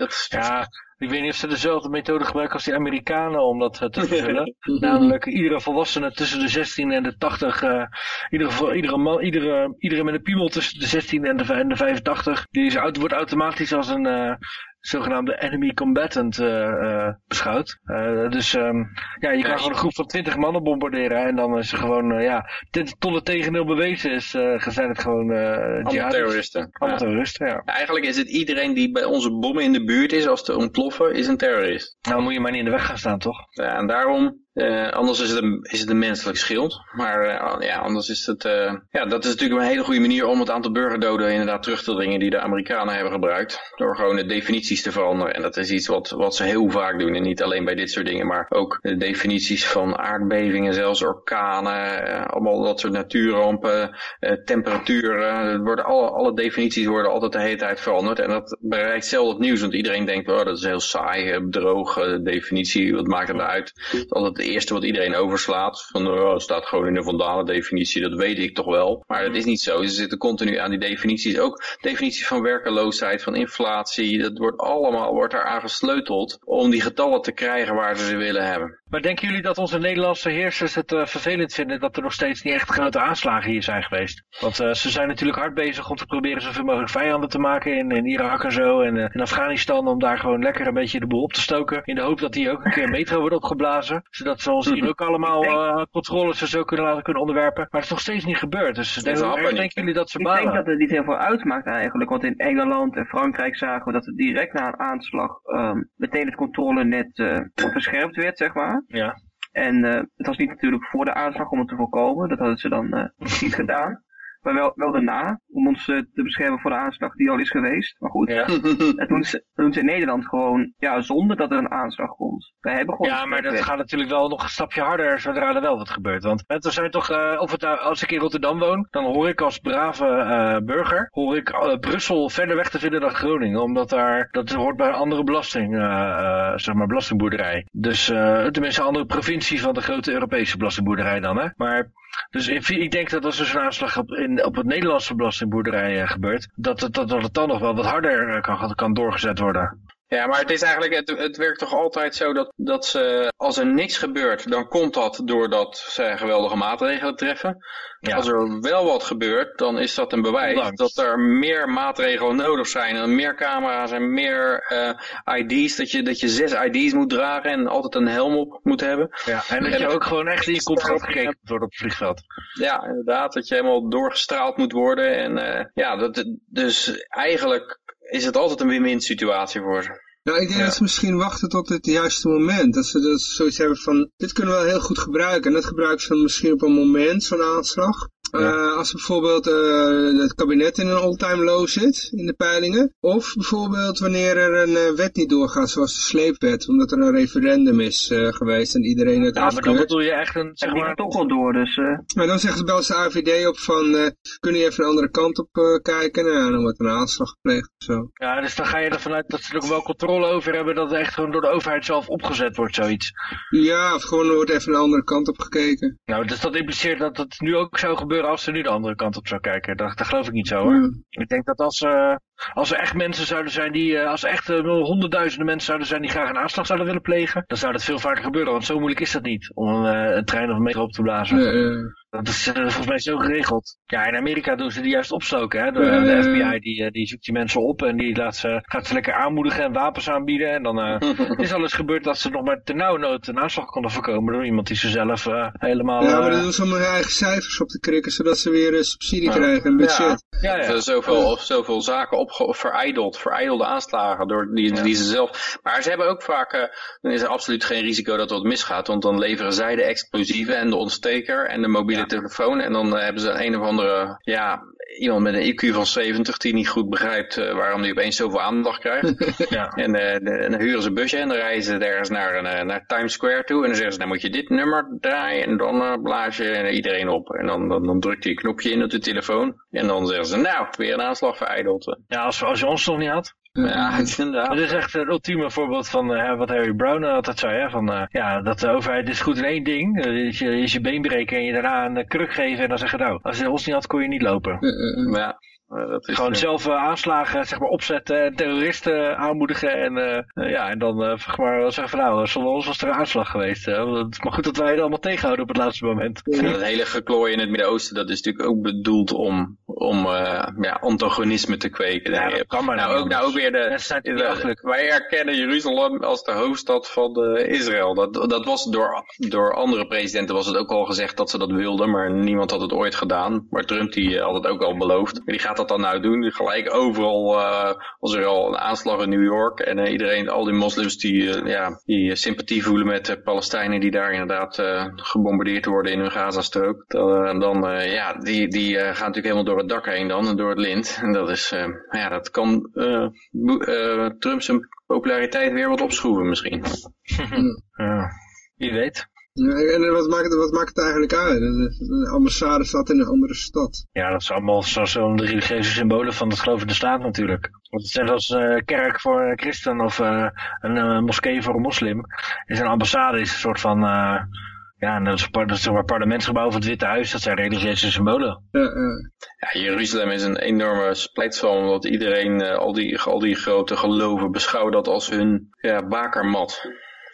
Dat ja, ik weet niet of ze dezelfde methode gebruiken als die Amerikanen om dat eh, te vervullen. Namelijk iedere volwassene tussen de 16 en de 80, eh iedere, iedere, man, iedere, iedere met een piemel tussen de 16 en de, en de 85, die is, wordt automatisch als een eh, zogenaamde enemy combatant eh, eh, beschouwd. Eh, dus ehm, ja, je kan Ja, gewoon een groep van 20 mannen bombarderen en dan is er gewoon, ja, tot tot het tegendeel bewezen is, zijn het gewoon allemaal terroristen. Allemaal Ja. terroristen, ja. Eigenlijk is het iedereen die bij onze bommen in de buurt is als te ontploffen, is een terrorist. Nou moet je maar niet in de weg gaan staan, toch? Ja, en daarom, eh, anders is het, een, is het menselijk schild. Maar eh, ja, anders is het, eh, ja, dat is natuurlijk een hele goede manier om het aantal burgerdoden inderdaad terug te dringen die de Amerikanen hebben gebruikt. Door gewoon de definities te veranderen. En dat is iets wat, wat ze heel vaak doen. En niet alleen bij dit soort dingen, maar ook de definities van aardbevingen, zelfs orkanen, allemaal dat soort natuurrampen, temperaturen. Worden alle, alle definities worden altijd de hele tijd veranderd. En dat bereikt zelden het nieuws, want iedereen denkt, oh, dat is een heel saai, droog eh, definitie, wat maakt het uit? Is altijd de eerste wat iedereen overslaat. Van, oh, het staat gewoon in de vandalen definitie, dat weet ik toch wel. Maar dat is niet zo. Ze zitten continu aan die definities. Ook definitie van werkeloosheid, van inflatie. Dat wordt allemaal wordt daar aan gesleuteld om die getallen te krijgen waar ze ze willen hebben. Maar denken jullie dat onze Nederlandse heersers het uh, vervelend vinden dat er nog steeds niet echt grote aanslagen hier zijn geweest? Want uh, ze zijn natuurlijk hard bezig om te proberen zoveel mogelijk vijanden te maken in, in Irak en zo en uh, in Afghanistan om daar gewoon lekker een beetje de boel op te stoken. In de hoop dat die ook een keer metro wordt opgeblazen, zodat ze ons hier ook allemaal controles en zo kunnen laten kunnen onderwerpen. Maar het is nog steeds niet gebeurd. Dus denken, denken jullie dat ze Ik balen? denk dat het niet heel veel uitmaakt eigenlijk, want in Engeland en Frankrijk zagen we dat het direct na een aanslag um, meteen het controlenet verscherpt werd, zeg maar. Ja. En uh, het was niet natuurlijk voor de aanslag om het te voorkomen. Dat hadden ze dan uh, niet gedaan. Maar wel, wel daarna, om ons uh, te beschermen voor de aanslag die al is geweest. Maar goed, Ja. dat, doen ze, dat doen ze in Nederland gewoon ja, zonder dat er een aanslag komt. Wij hebben gewoon Ja, maar dat gaat natuurlijk wel nog een stapje harder zodra er wel wat gebeurt. Want er zijn toch, uh, of het nou, als ik in Rotterdam woon, dan hoor ik als brave uh, burger, hoor ik Brussel verder weg te vinden dan Groningen. Omdat daar, dat hoort bij een andere belasting, zeg maar, belastingboerderij. Dus tenminste een andere provincie van de grote Europese belastingboerderij dan, hè. Maar, dus ik, ik denk dat als er zo'n aanslag op, in, op het Nederlandse belastingboerderij gebeurt, dat het, dat, dat het dan nog wel wat harder kan, kan doorgezet worden. Ja, maar het is eigenlijk, het, het werkt toch altijd zo dat, dat ze, als er niks gebeurt, dan komt dat doordat ze geweldige maatregelen treffen. Ja. Als er wel wat gebeurt, dan is dat een bewijs Ondanks. dat er meer maatregelen nodig zijn. En meer camera's en meer uh, ID's, dat je, dat je zes ID's moet dragen en altijd een helm op moet hebben. Ja, en dat je ook gewoon echt in je contract gekeken wordt op het vliegveld. Ja, inderdaad, dat je helemaal doorgestraald moet worden. En uh, ja, dat, dus eigenlijk is het altijd een win-win situatie voor ze. Nou, ik denk Ja. dat ze misschien wachten tot het juiste moment. Dat ze, dat ze zoiets hebben van, dit kunnen we wel heel goed gebruiken. En dat gebruiken ze dan misschien op een moment, zo'n aanslag. Ja. Uh, als bijvoorbeeld uh, het kabinet in een all-time low zit, in de peilingen. Of bijvoorbeeld wanneer er een uh, wet niet doorgaat, zoals de sleepwet. Omdat er een referendum is uh, geweest en iedereen het Ja, maar dan afkeurt. bedoel je echt een, zeg En die maar, gaat toch wel door, dus... eh, Maar dan zeggen ze bij de AVD op van, uh, kunnen je even een andere kant op uh, kijken? Nou, ja, dan wordt er een aanslag gepleegd of zo. ja, dus dan ga je ervan uit dat ze er ook wel controle over hebben dat het echt gewoon door de overheid zelf opgezet wordt, zoiets. Ja, of gewoon er wordt even een andere kant op gekeken. Nou, dus dat impliceert dat het nu ook zou gebeuren als ze nu de andere kant op zou kijken. Dat, dat geloof ik niet zo hoor. Hmm. Ik denk dat als, uh, als er echt mensen zouden zijn die, uh, als er echt uh, honderdduizenden mensen zouden zijn die graag een aanslag zouden willen plegen, dan zou dat veel vaker gebeuren. Want zo moeilijk is dat niet om een, een trein of een metro op te blazen. Dat is uh, volgens mij zo geregeld. Ja, in Amerika doen ze die juist opstoken. Hè? De, Ja, de. FBI die, uh, die zoekt die mensen op en die laat ze, gaat ze lekker aanmoedigen en wapens aanbieden. En dan uh, is alles gebeurd dat ze nog maar ternauwernood een aanslag konden voorkomen door iemand die ze zelf uh, helemaal... ja, maar dan doen ze om hun eigen cijfers op te krikken, zodat ze weer uh, subsidie krijgen en budget. ja, ja. Zoveel, zoveel zaken opge verijdeld, verijdelde aanslagen door die, Ja. die ze zelf. Maar ze hebben ook vaak, uh, dan is er absoluut geen risico dat er wat misgaat, want dan leveren zij de explosieven en de ontsteker en de mobiele Ja. telefoon en dan uh, hebben ze een of andere, ja, iemand met een IQ van 70 die niet goed begrijpt uh, waarom die opeens zoveel aandacht krijgt. ja. En, uh, de, en dan huren ze een busje en dan reizen ze ergens naar, een, naar Times Square toe. En dan zeggen ze, dan moet je dit nummer draaien. En dan uh, blaas je iedereen op. En dan, dan, dan drukt hij een knopje in op de telefoon. En dan zeggen ze, nou, weer een aanslag verijdeld. ja als, als je ons nog niet had. Ja, inderdaad. Dat is echt het ultieme voorbeeld van uh, wat Harry Brown altijd zei. Hè? Van, uh, ja, dat de overheid is goed in één ding. Uh, is, je, is je been breken en je daarna een kruk geven. En dan zeggen, nou, als je ons niet had, kon je niet lopen. Ja. Dat is Gewoon zelf uh, aanslagen zeg maar, opzetten en terroristen aanmoedigen. En, ja, en dan zeg maar, zeggen van nou, zonder ons was er een aanslag geweest. het is maar goed dat wij het allemaal tegenhouden op het laatste moment. En dat hele geklooi in het Midden-Oosten, dat is natuurlijk ook bedoeld om, om ja, antagonisme te kweken. Ja, dat kan maar nou, ook, nou ook weer de, wij erkennen Jeruzalem als de hoofdstad van Israël. Dat, dat was door, door andere presidenten was het ook al gezegd dat ze dat wilden, maar niemand had het ooit gedaan. Maar Trump die had het ook al beloofd. Die gaat dat dan nou doen? Gelijk overal uh, was er al een aanslag in New York. En uh, iedereen, al die moslims die, uh, ja, die sympathie voelen met de Palestijnen die daar inderdaad gebombardeerd worden in hun Gazastrook. Dan, dan ja, die, die gaan natuurlijk helemaal door het dak heen dan en door het lint. En dat is, ja, dat kan Trump zijn populariteit weer wat opschroeven misschien. ja, wie weet. En wat maakt, het, wat maakt het eigenlijk uit? De ambassade staat in een andere stad. Ja, dat is allemaal zo'n de religieuze symbolen van het gelovende staat natuurlijk. Want het is net als uh, kerk voor een christen of uh, een uh, moskee voor een moslim. Is een ambassade is een soort van... Ja, dat is, dat is een parlementsgebouw van het Witte Huis, dat zijn religieuze symbolen. Ja, ja Jeruzalem is een enorme splijtswam, omdat iedereen, al, die, al die grote geloven beschouwt dat als hun ja, bakermat.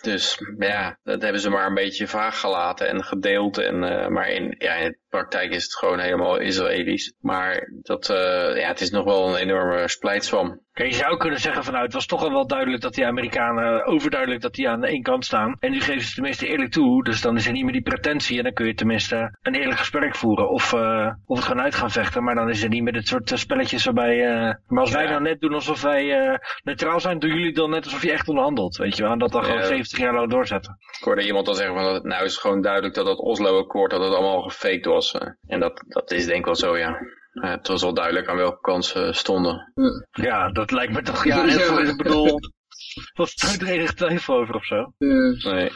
Dus ja, dat hebben ze maar een beetje vaag gelaten en gedeeld. En, uh, maar in, ja, in de praktijk is het gewoon helemaal Israëlisch. Maar dat, uh, ja, het is nog wel een enorme splijtswam. Je zou kunnen zeggen vanuit, het was toch al wel duidelijk dat die Amerikanen, overduidelijk dat die aan de één kant staan. En nu geven ze tenminste eerlijk toe, dus dan is er niet meer die pretentie en dan kun je tenminste een eerlijk gesprek voeren. Of, uh, of het gewoon uit gaan vechten, maar dan is er niet meer dit soort spelletjes waarbij, uh, maar als wij dan net doen alsof wij uh, neutraal zijn, doen jullie dan net alsof je echt onderhandelt, weet je wel. En dat dan gewoon ja. 70 jaar lang doorzetten. Ik hoorde iemand al zeggen van, dat, nou is het gewoon duidelijk dat dat Oslo-akkoord, dat het allemaal gefaked was. En dat, dat is denk ik wel zo, ja. Ja, het was wel duidelijk aan welke kant ze stonden. Ja, dat lijkt me toch, ja, ik bedoel, was er enige twijfel over of zo? Nee.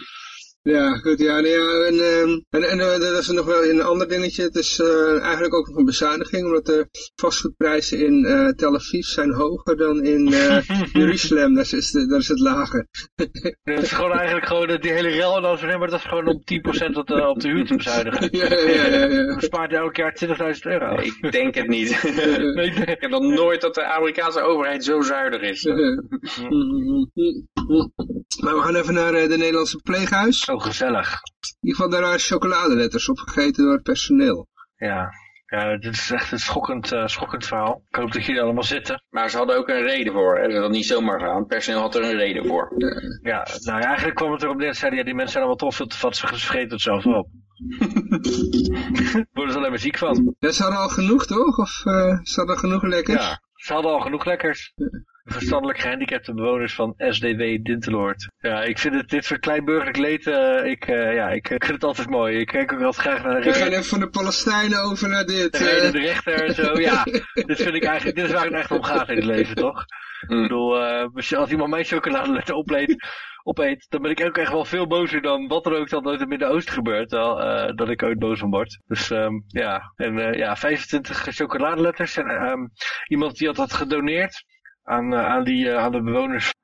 Ja, goed, ja, nee, ja en, uh, en, en uh, dat is nog wel een ander dingetje. Het is uh, eigenlijk ook nog een bezuiniging, omdat de vastgoedprijzen in uh, Tel Aviv zijn hoger dan in Jeruzalem. Daar is, de, daar is het lager. dat is gewoon eigenlijk gewoon die hele rel en dan maar dat is gewoon om 10% op de, op de huur te bezuinigen. ja, ja, ja, ja. Bespaart elk jaar 20.000 euro. Nee, ik denk het niet. nee, ik heb nog nooit dat de Amerikaanse overheid zo zuinig is. maar we gaan even naar de Nederlandse pleeghuis. Zo gezellig. In ieder geval daar waren chocoladeletters opgegeten door het personeel. Ja, ja, dit is echt een schokkend, uh, schokkend verhaal. Ik hoop dat jullie allemaal zitten. Maar ze hadden ook een reden voor. Hè? Dat niet zomaar gaan. Het personeel had er een reden voor. Ja, nou ja, eigenlijk kwam het erop neer. Zeiden, ja, die mensen zijn allemaal toch veel te vat. Ze vergeten het zelf op. Worden ze alleen maar ziek van. Ja, ze hadden al genoeg, toch? Of uh, ze hadden genoeg lekkers? Ja, ze hadden al genoeg lekkers. Verstandelijk gehandicapte bewoners van SDW Dinteloord. Ja, ik vind het, dit soort kleinburgerlijk leed, uh, ik, uh, ja, ik, ik, vind het altijd mooi. Ik kijk ook altijd graag naar de... We gaan even van de Palestijnen over naar dit. De, uh... de rechter en zo, ja. dit vind ik eigenlijk, dit is waar het echt om gaat in het leven, toch? Mm. Ik bedoel, als iemand mijn chocoladeletter opleet, opeet, dan ben ik ook echt wel veel bozer dan wat er ook dan uit het Midden-Oosten gebeurt, wel, uh, dat ik ooit boos van word. Dus um, ja, en uh, ja, 25 chocoladeletters en um, iemand die had dat gedoneerd aan, uh, aan, die, aan de bewoners.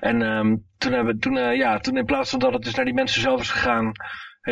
En um, toen hebben toen, ja, toen in plaats van dat het dus naar die mensen zelf is gegaan,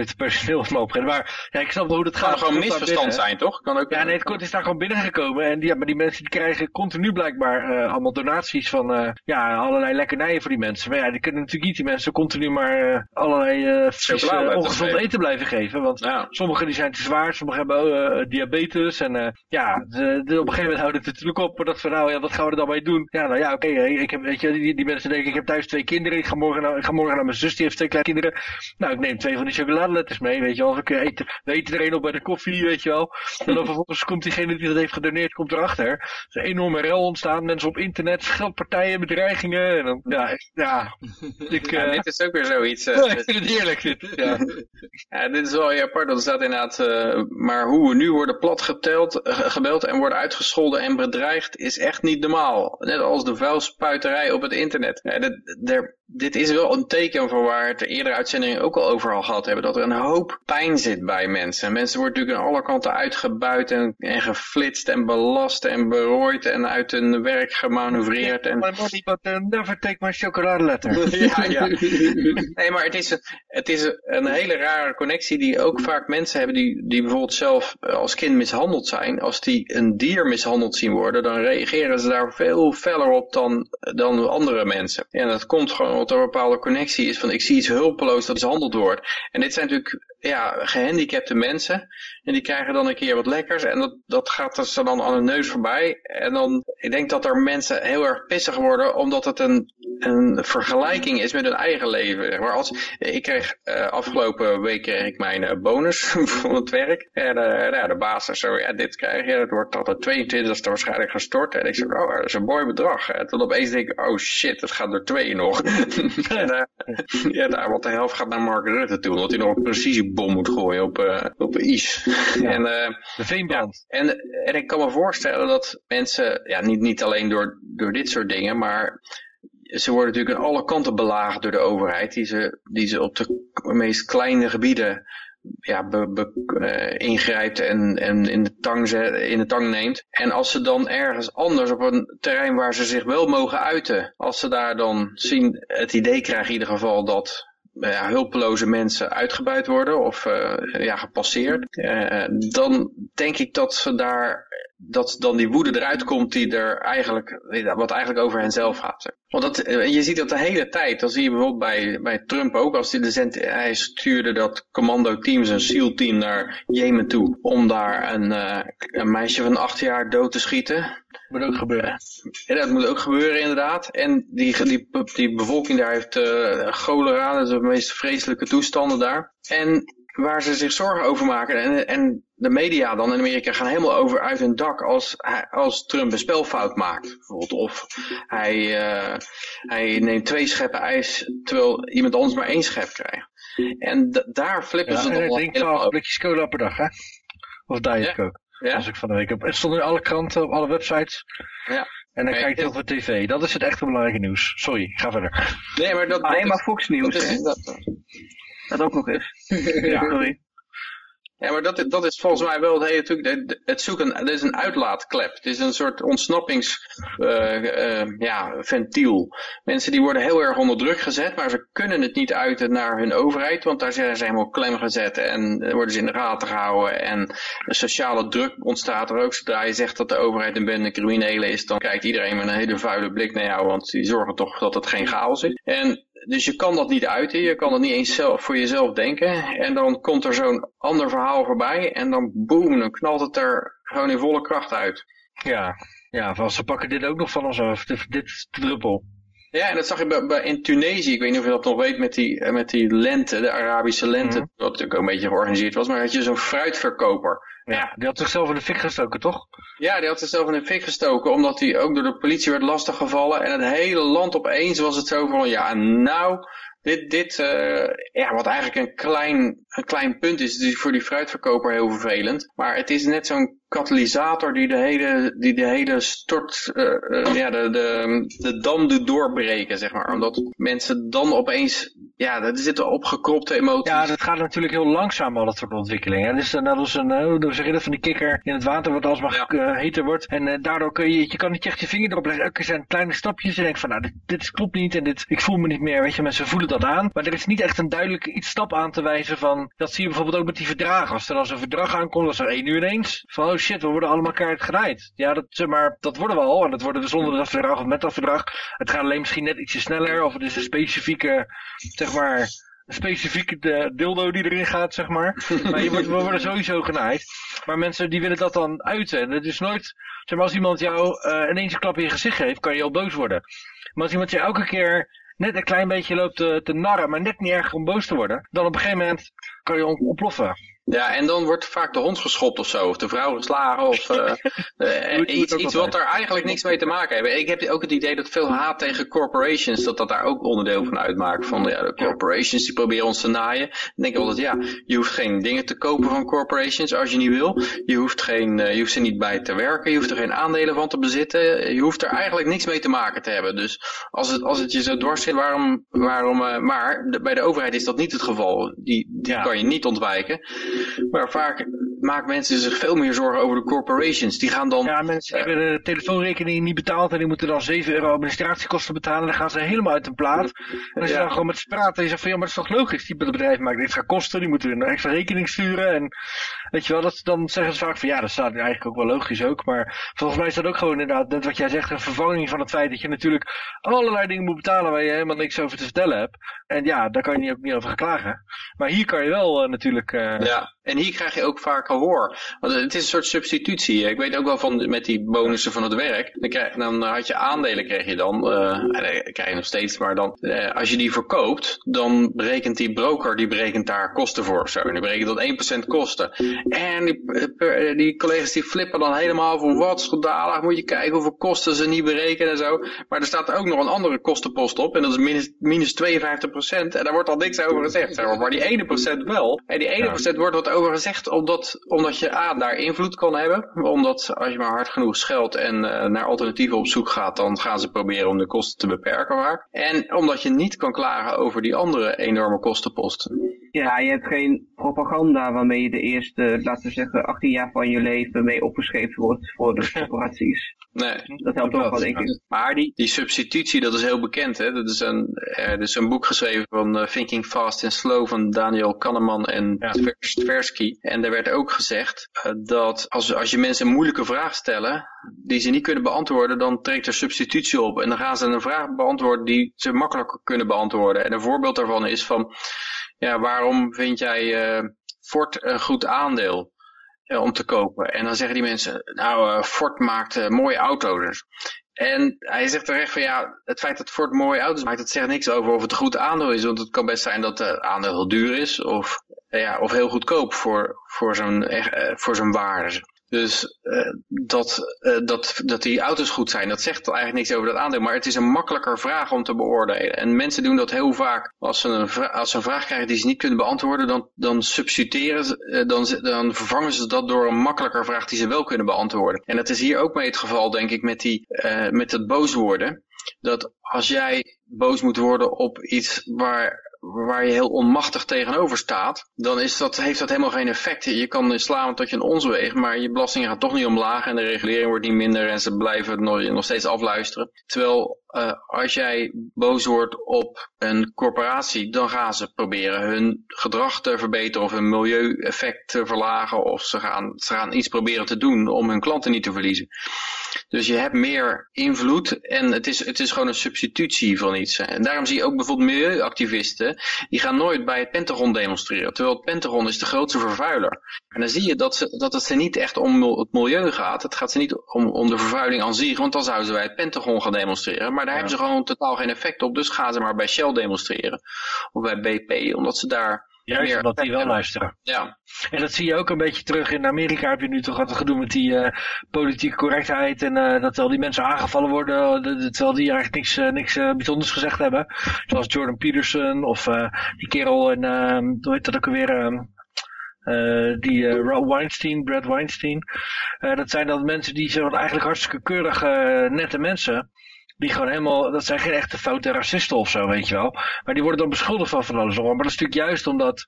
het personeel opgegeven. Maar ja, ik snap wel hoe dat gaat. Het kan gewoon misverstand zijn, toch? Kan ook ja, nee, het is daar gewoon binnengekomen. En die, ja, maar die mensen die krijgen continu blijkbaar uh, allemaal donaties van uh, ja, allerlei lekkernijen voor die mensen. Maar ja, die kunnen natuurlijk niet die mensen continu maar uh, allerlei vies, ongezond eten blijven geven. Want ja. sommigen die zijn te zwaar, sommigen hebben diabetes. En ja, de, de, op een gegeven moment houdt het natuurlijk op. Dat van nou, ja, wat gaan we er dan mee doen? Ja, nou ja, oké. Okay, ik heb, weet je, die, die mensen denken, ik heb thuis twee kinderen. Ik ga morgen naar, ik ga morgen naar mijn zus, die heeft twee kleine kinderen. Nou, ik neem twee van die chocolade letters mee, weet je wel. Ik eten, we eten er een op bij de koffie, weet je wel. En dan vervolgens komt diegene die dat heeft gedoneerd, komt erachter. Er is een enorme rel ontstaan. Mensen op internet, scheldpartijen, bedreigingen. En dan, ja, ja. Ik, ja, uh, dit is ook weer zoiets. Uh, ja, ik vind het heerlijk, dit. Ja. ja, dit is wel heel apart. Dat staat inderdaad, uh, maar hoe we nu worden plat geteld, gebeld en worden uitgescholden en bedreigd, is echt niet normaal. Net als de vuilspuiterij op het internet. Ja, der, dit is wel een teken van waar het de eerdere uitzendingen ook al over al gehad hebben. Dat er een hoop pijn zit bij mensen. Mensen worden natuurlijk aan alle kanten uitgebuit en, en geflitst en belast en berooid en uit hun werk gemanoeuvreerd. En... My money, but never take my chocoladeletter. ja, ja. Nee, maar het is, een, het is een hele rare connectie die ook vaak mensen hebben die, die bijvoorbeeld zelf als kind mishandeld zijn. Als die een dier mishandeld zien worden, dan reageren ze daar veel feller op dan, dan andere mensen. En dat komt gewoon omdat er een bepaalde connectie is van ik zie iets hulpeloos dat mishandeld wordt. En dit zijn natuurlijk ja, gehandicapte mensen. En die krijgen dan een keer wat lekkers. En dat, dat gaat er dan aan hun neus voorbij. En dan, ik denk dat er mensen heel erg pissig worden. Omdat het een, een vergelijking is met hun eigen leven. Maar als, ik kreeg uh, afgelopen week kreeg ik mijn uh, bonus van het werk. En uh, nou, de baas zei zo, ja dit krijg je. Dat wordt tot de 22e waarschijnlijk gestort. En ik zei, oh dat is een mooi bedrag. En toen opeens denk ik, oh shit, het gaat er twee nog. ja, nou, want de helft gaat naar Mark Rutte toe. Omdat hij nog een precisiebom moet gooien op, op is. Ja, en, uh, de veenband. Ja, en, en ik kan me voorstellen dat mensen, ja, niet, niet alleen door, door dit soort dingen, maar ze worden natuurlijk aan alle kanten belaagd door de overheid, die ze, die ze op de meest kleine gebieden ja, be, be, uh, ingrijpt en, en in, de tang zet, in de tang neemt. En als ze dan ergens anders op een terrein waar ze zich wel mogen uiten, als ze daar dan zien, het idee krijgen in ieder geval dat ja, hulpeloze mensen uitgebuit worden of uh, ja, gepasseerd, uh, dan denk ik dat ze daar dat dan die woede eruit komt die er eigenlijk, wat eigenlijk over hen zelf gaat. Want dat, je ziet dat de hele tijd, dan zie je bijvoorbeeld bij, bij Trump ook, als hij, de zend, hij stuurde dat commando team, zijn SEAL team naar Jemen toe, om daar een, uh, een meisje van acht jaar dood te schieten. Moet ook gebeuren. Ja, dat moet ook gebeuren inderdaad. En die, die, die bevolking daar heeft uh, cholera, dat is de meest vreselijke toestanden daar. En waar ze zich zorgen over maken. En, en de media dan in Amerika gaan helemaal over uit hun dak als, als Trump een spelfout maakt. Bijvoorbeeld. Of hij, uh, hij neemt twee scheppen ijs terwijl iemand anders maar één schep krijgt. En daar flippen ja, ze dan wel denk van blikjes cola per dag, hè? Of diet Ja. coke. Ja? Als ik van de week heb. Het stond in alle kranten, op alle websites. Ja. En dan Nee, kijk je dit- op de tv. Dat is het echte belangrijke nieuws. Sorry, ga verder. Nee, maar dat, Alleen dat maar is- Fox dat is- dat- Dat ook nog eens. Ja. Sorry. Ja, maar dat, dat is volgens mij wel het hele truc. Het- zoeken, het is een uitlaatklep. Het is een soort ontsnappings, uh, ja, ventiel. Mensen die worden heel erg onder druk gezet, maar ze kunnen het niet uiten naar hun overheid, want daar zijn ze helemaal klem gezet en eh, worden ze in de gaten gehouden. En de sociale druk ontstaat er ook. Zodra je zegt dat de overheid een bende criminelen is, dan kijkt iedereen met een hele vuile blik naar jou, want die zorgen toch dat het geen chaos is. En dus je kan dat niet uiten, je kan het niet eens zelf voor jezelf denken. En dan komt er zo'n ander verhaal voorbij en dan boem, dan knalt het er gewoon in volle kracht uit. Ja, ja ze pakken dit ook nog van ons af. Dit, dit is druppel. Ja, en dat zag je bij, bij- in Tunesië, ik weet niet of je dat nog weet, met die, eh, met die lente, de Arabische lente, Mhm. wat natuurlijk ook een beetje georganiseerd was, maar had je zo'n fruitverkoper. Ja, die had zichzelf in de fik gestoken, toch? Ja, die had zichzelf in de fik gestoken, omdat hij ook door de politie werd lastiggevallen. En het hele land opeens was het zo van, ja, nou, dit, dit eh, ja, wat eigenlijk een klein, een klein punt is, is voor die fruitverkoper heel vervelend. Maar het is net zo'n katalysator die de hele, die de hele stort, eh, eh, ja, de, de, de dam doet doorbreken, zeg maar. Omdat mensen dan opeens, ja, er zitten opgekropte emoties. Ja, dat gaat natuurlijk heel langzaam, al dat soort ontwikkelingen. Dus net als een, hoe zeg je dat, van die kikker in het water wat alsmaar Ja. eh, heter wordt. En daardoor kun je, je kan niet echt je vinger erop leggen. Elke keer zijn kleine stapjes. En je denkt van, nou, dit, dit is- klopt niet en dit, ik voel me niet meer. Weet je, mensen voelen dat aan. Maar er is niet echt een duidelijke iets stap aan te wijzen van, dat zie je bijvoorbeeld ook met die verdragen. Als er dan zo'n verdrag aankomt, was er één uur ineens. Van, oh shit, we worden allemaal keihard genaaid. Ja, dat, zeg maar, dat worden we al. En dat worden we zonder dat verdrag of met dat verdrag. Het gaat alleen misschien net ietsje sneller. Of het is een specifieke, zeg maar, een specifieke de- dildo die erin gaat, zeg maar. Maar je wordt, we worden sowieso genaaid. Maar mensen die willen dat dan uiten. En het is nooit, zeg maar, als iemand jou eh, ineens een klap in je gezicht geeft, kan je al boos worden. Maar als iemand je elke keer net een klein beetje loopt te, te narren, maar net niet erg om boos te worden, dan op een gegeven moment kan je on- ontploffen. Ja, en dan wordt vaak de hond geschopt of zo, of de vrouw geslagen, of doet iets, wat daar eigenlijk niks mee te maken heeft. Ik heb ook het idee dat veel haat tegen corporations, dat dat daar ook onderdeel van uitmaakt. Van ja, de corporations die proberen ons te naaien. Dan denk ik altijd, ja, je hoeft geen dingen te kopen van corporations als je niet wil. Je hoeft, geen, eh, je hoeft er niet bij te werken, je hoeft er geen aandelen van te bezitten. Je hoeft er eigenlijk niks mee te maken te hebben. Dus als het, als het je zo dwars zit, waarom, waarom eh, maar de- bij de overheid is dat niet het geval. Die, die Ja. kan je niet ontwijken. Maar vaak maken mensen zich veel meer zorgen over de corporations. Die gaan dan... Ja, mensen hebben de telefoonrekening niet betaald en die moeten dan 7 euro administratiekosten betalen. Dan gaan ze helemaal uit de plaat. En als je Ja. dan gewoon met ze praat en je zegt van ja, maar dat is toch logisch. Die bedrijf maakt extra kosten, die moeten een extra rekening sturen. En weet je wel, dat, dan zeggen ze vaak van ja, dat staat eigenlijk ook wel logisch ook. Maar volgens mij is dat ook gewoon inderdaad, net wat jij zegt, een vervanging van het feit dat je natuurlijk allerlei dingen moet betalen waar je helemaal niks over te vertellen hebt. En ja, daar kan je ook niet over klagen. Maar hier kan je wel eh, natuurlijk... eh, Ja, en hier krijg je ook vaak gehoor. Want het is een soort substitutie. Ik weet ook wel van met die bonussen van het werk. Dan, krijg, dan had je aandelen, kreeg je dan. dat krijg je nog steeds. Maar dan, eh, als je die verkoopt, dan berekent die broker, die berekent daar kosten voor zo. En die berekent dat 1% kosten. En die, eh, per- die collega's die flippen dan helemaal van wat schandalig. Moet je kijken hoeveel kosten ze niet berekenen en zo. Maar er staat ook nog een andere kostenpost op. En dat is minus, minus 52%. En daar wordt al niks over gezegd. zeg maar. Maar die ene procent wel. En die ene procent wordt wat over gezegd. Omdat omdat, omdat je A, daar invloed kan hebben. Omdat als je maar hard genoeg scheldt en uh, naar alternatieven op zoek gaat, dan gaan ze proberen om de kosten te beperken waar. En omdat je niet kan klagen over die andere enorme kostenposten. Ja, je hebt geen propaganda waarmee je de eerste, laten we zeggen, 18 jaar van je leven mee opgeschreven wordt voor de corporaties. Nee. Dat helpt ook wel, denk ik. Maar die, die substitutie, dat is heel bekend. Hè? Dat is een, er is een boek geschreven van uh, Thinking Fast and Slow van Daniel Kahneman en ja. Tversky. En daar werd ook gezegd uh, dat als, als je mensen moeilijke vraag stellen, die ze niet kunnen beantwoorden, dan treedt er substitutie op. En dan gaan ze een vraag beantwoorden die ze makkelijker kunnen beantwoorden. En een voorbeeld daarvan is van, ja, waarom vind jij uh, Ford een goed aandeel? om te kopen. En dan zeggen die mensen, nou, uh, Ford maakt mooie auto's. En hij zegt terecht van ja, het feit dat Ford mooie auto's maakt, dat zegt niks over of het een goed aandeel is. Want het kan best zijn dat het aandeel heel duur is of, ja, of heel goedkoop voor, voor zo'n voor zo'n waarde. Dus uh, dat, dat, dat die auto's goed zijn, dat zegt eigenlijk niks over dat aandeel. Maar het is een makkelijker vraag om te beoordelen. En mensen doen dat heel vaak. Als ze een, als ze een vraag krijgen die ze niet kunnen beantwoorden, dan, dan substitueren ze, dan, dan vervangen ze dat door een makkelijker vraag die ze wel kunnen beantwoorden. En dat is hier ook mee het geval, denk ik, met, die, met het boos worden. Dat als jij boos moet worden op iets waar waar je heel onmachtig tegenover staat, dan is dat, heeft dat helemaal geen effect. Je kan slaan tot je een ons maar je belastingen gaan toch niet omlaag en de regulering wordt niet minder en ze blijven nog steeds afluisteren. Terwijl uh, als jij boos wordt op een corporatie, dan gaan ze proberen hun gedrag te verbeteren of hun milieueffect te verlagen of ze gaan, ze gaan iets proberen te doen om hun klanten niet te verliezen. Dus je hebt meer invloed en het is, het is gewoon een substitutie van iets. En daarom zie je ook bijvoorbeeld milieuactivisten, die gaan nooit bij het Pentagon demonstreren. Terwijl het Pentagon is de grootste vervuiler. En dan zie je dat, ze, dat het ze niet echt om het milieu gaat. Het gaat ze niet om, om de vervuiling aan zich, want dan zouden ze bij het Pentagon gaan demonstreren. Maar daar ja. hebben ze gewoon totaal geen effect op. Dus gaan ze maar bij Shell demonstreren. Of bij BP, omdat ze daar Juist meer omdat die wel luisteren. Ja. En dat zie je ook een beetje terug. In Amerika heb je nu toch altijd gedoe met die uh, politieke correctheid. En uh, dat al die mensen aangevallen worden. Terwijl die eigenlijk niks, uh, niks bijzonders gezegd hebben. Zoals Jordan Peterson of die kerel en hoe heet dat ook alweer... Uh, die uh, Weinstein, Brad Weinstein. Uh, dat zijn dan mensen die zijn eigenlijk hartstikke keurige, nette mensen. Die gewoon helemaal, dat zijn geen echte foute racisten of zo, weet je wel. Maar die worden dan beschuldigd van van alles. Maar dat is natuurlijk juist omdat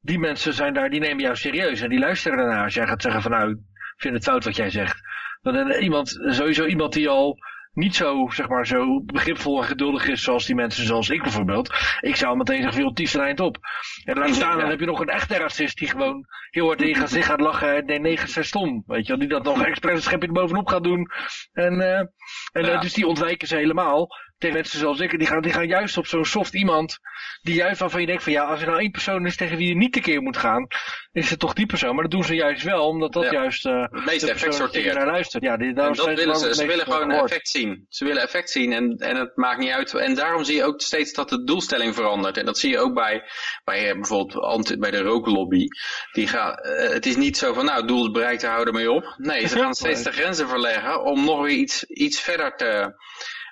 die mensen zijn daar, die nemen jou serieus. En die luisteren daarna als jij gaat zeggen van nou, ik vind het fout wat jij zegt. Dan iemand, sowieso iemand die al niet zo, zeg maar, zo begripvol en geduldig is zoals die mensen zoals ik bijvoorbeeld. Ik zou meteen zeggen, joh, tief eind op. En laat staan, dan heb je nog een echte racist die gewoon heel hard tegen zich gaat lachen en nee, negers zijn stom. Weet je wel, die dat nog expres een schepje bovenop gaat doen. En, uh, en ja. dus die ontwijken ze helemaal tegen mensen zoals ik. Die gaan, die gaan juist op zo'n soft iemand. Die juist waarvan je denkt van ja, als er nou één persoon is tegen wie je niet tekeer moet gaan. Is het toch die persoon. Maar dat doen ze juist wel. Omdat dat ja. juist uh, het meeste effect sorteert. naar luistert. Ja, die, en dat willen ze. Ze willen gewoon gehoord. effect zien. Ze willen effect zien. En, en het maakt niet uit. En daarom zie je ook steeds dat de doelstelling verandert. En dat zie je ook bij, bij uh, bijvoorbeeld bij de rooklobby. Die gaat, uh, het is niet zo van nou, het doel is bereikt, houden ermee op. Nee, ze gaan steeds de grenzen verleggen om nog weer iets, iets verder te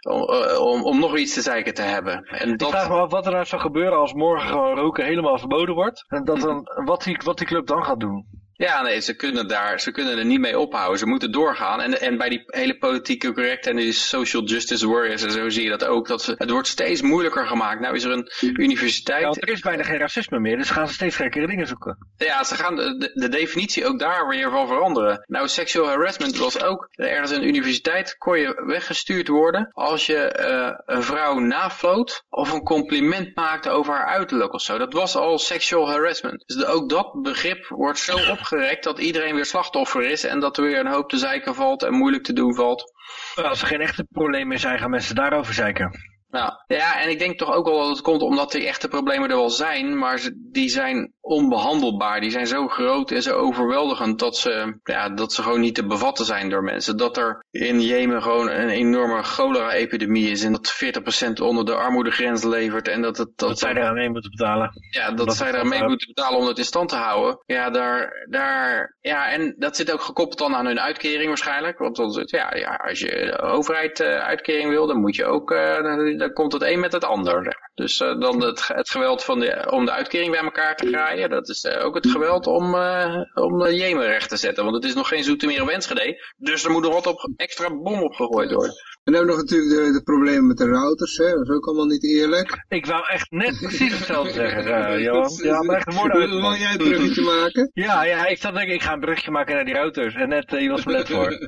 om, om, om nog iets te zeiken te hebben. En dat... Ik vraag me af wat er nou zou gebeuren als morgen gewoon roken helemaal verboden wordt. En dat dan, wat, die, wat die club dan gaat doen. Ja, nee, ze kunnen, daar, ze kunnen er niet mee ophouden. Ze moeten doorgaan. En, en bij die hele politieke correcte en die social justice warriors en zo zie je dat ook. Dat ze, het wordt steeds moeilijker gemaakt. Nou is er een universiteit... Ja, er is bijna geen racisme meer, dus gaan ze steeds gekkere dingen zoeken. Ja, ze gaan de, de definitie ook daar weer van veranderen. Nou, sexual harassment was ook ergens een universiteit kon je weggestuurd worden als je uh, een vrouw nafloot of een compliment maakte over haar uiterlijk of zo. Dat was al sexual harassment. Dus ook dat begrip wordt zo opgegeven dat iedereen weer slachtoffer is en dat er weer een hoop te zeiken valt en moeilijk te doen valt. Als er geen echte problemen zijn, gaan mensen daarover zeiken. Ja. ja, en ik denk toch ook wel dat het komt omdat die echte problemen er wel zijn, maar die zijn onbehandelbaar. Die zijn zo groot en zo overweldigend dat ze, ja, dat ze gewoon niet te bevatten zijn door mensen. Dat er in Jemen gewoon een enorme cholera-epidemie is en dat 40% onder de armoedegrens levert. En dat, het, dat, dat zij daar mee moeten betalen. Ja, dat, dat zij daar mee moeten betalen om het in stand te houden. Ja, daar, daar, ja, en dat zit ook gekoppeld dan aan hun uitkering waarschijnlijk. Want dan, ja, ja, als je de overheid uh, uitkering wil, dan moet je ook... Uh, dan komt het een met het ander. Dus uh, dan het, het geweld van de, om de uitkering bij elkaar te graaien. Dat is uh, ook het geweld om, uh, om Jemen recht te zetten. Want het is nog geen Zoetermeer of Enschede. Dus er moet nog wat op, extra bom opgegooid worden. En dan hebben we nog natuurlijk de, de problemen met de routers. Hè? Dat is ook allemaal niet eerlijk. Ik wou echt net precies hetzelfde zeggen, uh, Johan. Ja, maar echt een woord uit. Wil jij een bruggetje maken? Ja, ja, ik zat denk ik, ik ga een bruggetje maken naar die routers. En net, uh, je was me net voor.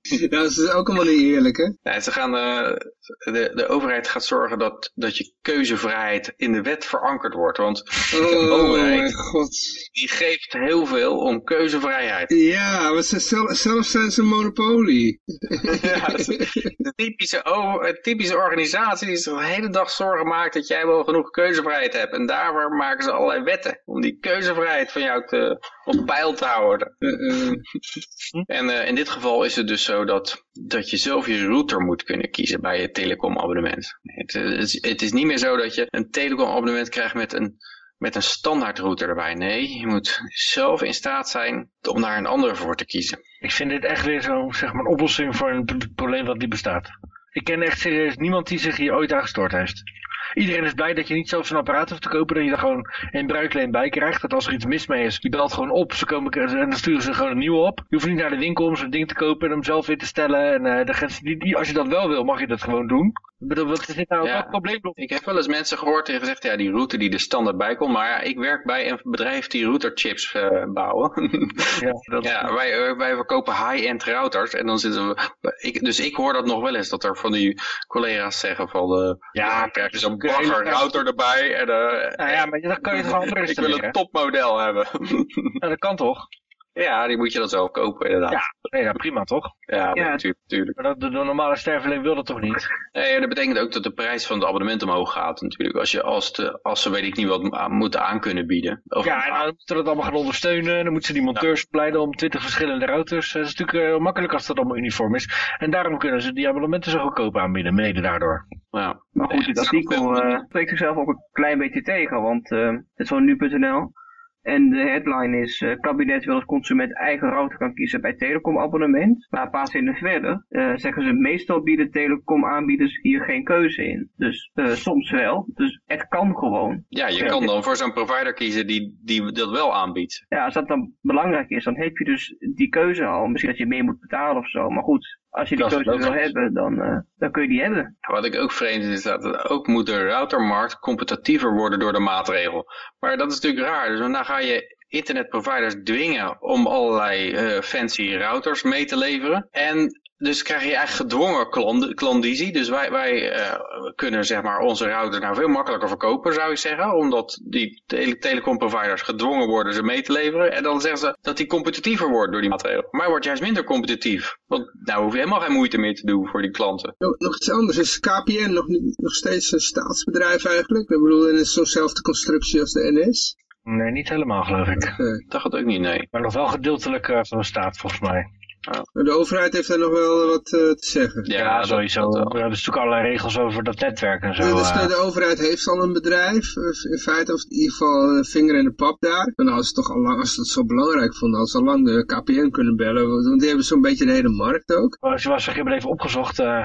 ja, dat is ook allemaal niet eerlijk, hè? Ja, ze gaan, uh, de, de overheid gaat zorgen dat, dat je keuzevrijheid in de wet verankerd wordt. Want oh, de overheid, mijn god. die geeft heel veel om keuzevrijheid. Ja, maar ze zelf, zelf zijn ze een monopolie. ja, de typische, over, typische organisatie die zich de hele dag zorgen maakt dat jij wel genoeg keuzevrijheid hebt. En daarvoor maken ze allerlei wetten om die keuzevrijheid van jou te, op peil te houden. Uh, uh. En uh, in dit geval is het dus zo dat, dat je zelf je router moet kunnen kiezen bij je telecomabonnement. Het, het, is, het is niet meer zo dat je een telecomabonnement krijgt met een, met een standaard router erbij. Nee, je moet zelf in staat zijn om daar een andere voor te kiezen. Ik vind dit echt weer zo'n zeg maar, oplossing voor een probleem wat niet bestaat. Ik ken echt serieus niemand die zich hier ooit aan gestoord heeft. Iedereen is blij dat je niet zelf zo'n apparaat hoeft te kopen, dat je er gewoon een bruikleen bij krijgt. Dat als er iets mis mee is, je belt gewoon op, ze komen, en dan sturen ze gewoon een nieuwe op. Je hoeft niet naar de winkel om zo'n ding te kopen en hem zelf in te stellen. En uh, de, als je dat wel wil, mag je dat gewoon doen. Ik bedoel, wat is dit nou Ja. probleem? Ik heb wel eens mensen gehoord die gezegd, ja, die router die er standaard bij komt. Maar ja, ik werk bij een bedrijf die routerchips eh, bouwen. Ja, dat, ja, wij, eh, wij verkopen high-end routers. En dan zitten we, ik, dus ik hoor dat nog wel eens, dat er van die collega's zeggen van, eh, Ja, krijg je zo'n bagger router erbij. En, eh, nou ja, maar dan kan je toch wel anders ik wil een topmodel hebben. Nou, dat kan toch? Ja, die moet je dan zelf kopen inderdaad. Ja. Nee, ja, prima toch? Ja, Ja. natuurlijk. natuurlijk. Maar dat, de, de normale sterveling wil dat toch niet? Nee, dat betekent ook dat de prijs van het abonnement omhoog gaat natuurlijk. Als, je, als, de, als ze weet ik niet wat moeten aan kunnen bieden. Of, Ja, en dan moeten ze dat allemaal gaan ondersteunen. Dan moeten ze die monteurs verleiden om 20 verschillende routers. Dat is natuurlijk heel makkelijk als dat allemaal uniform is. En daarom kunnen ze die abonnementen zo goedkoop aanbieden, mede daardoor. ja. Maar goed, dit artikel eh, spreekt zichzelf ook een klein beetje tegen, want eh, het is van nu.nl. En de headline is, eh, kabinet wil als consument eigen router kan kiezen bij telecomabonnement. Maar een paar zinnen verder eh, zeggen ze, meestal bieden telecomaanbieders hier geen keuze in. Dus eh, soms wel, dus het kan gewoon. ja, je kan dan voor zo'n provider kiezen die, die dat wel aanbiedt. Ja, als dat dan belangrijk is, dan heb je dus die keuze al. Misschien dat je meer moet betalen of zo, maar goed. Als je die is keuze wil hebben, dan, eh, dan kun je die hebben. Wat ik ook vreemd vind is dat ook moet de routermarkt competitiever worden door de maatregel. Maar dat is natuurlijk raar. Dus dan ga je internetproviders dwingen om allerlei eh, fancy routers mee te leveren. En dus krijg je eigenlijk gedwongen kland- klandizie. Dus wij, wij eh, kunnen zeg maar onze router nou veel makkelijker verkopen zou ik zeggen. Omdat die tele telecomproviders gedwongen worden ze mee te leveren. En dan zeggen ze dat die competitiever wordt door die maatregel. Maar hij wordt juist minder competitief. Want nou hoef je helemaal geen moeite meer te doen voor die klanten. Nog, nog iets anders. Is KPN nog, nog steeds een staatsbedrijf eigenlijk? Ik bedoel, en is zo'nzelfde constructie als de NS? Nee, niet helemaal geloof ik. Dat gaat ook niet, nee. Maar nog wel gedeeltelijk eh, van de staat volgens mij. De overheid heeft daar nog wel wat eh, te zeggen. Ja, dat- sowieso. dat wel. er zijn natuurlijk allerlei regels over dat netwerk en zo. dus de, eh. de overheid heeft al een bedrijf, eh, in feite, of in ieder geval een vinger in de pap daar. En als ze het toch al lang, als ze het zo belangrijk vonden, als ze al lang de KPN kunnen bellen, want die hebben zo'n beetje de hele markt ook. Als je was, ik heb het even opgezocht. eh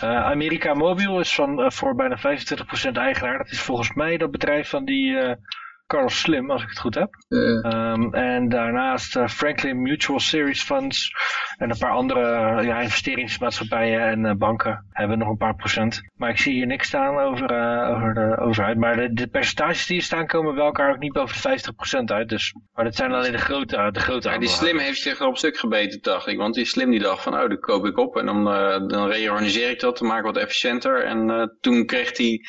eh, America Mobiel is van, eh, voor bijna 25% eigenaar. Dat is volgens mij dat bedrijf van die Carlos Slim, als ik het goed heb. Eh, Ehm, en daarnaast eh, Franklin Mutual Series Funds en een paar andere ja, investeringsmaatschappijen en eh, banken hebben nog een paar procent. Maar ik zie hier niks staan over, eh, over de overheid. Maar de, de percentages die hier staan komen bij elkaar ook niet boven de 50% uit. Dus, maar dat zijn alleen de grote, de grote Ja, die slim heeft zich op stuk gebeten, dacht ik. Want die slim die dacht van, oh, dat koop ik op. En dan, eh, dan reorganiseer ik dat, dan maak ik wat efficiënter. En eh, toen kreeg hij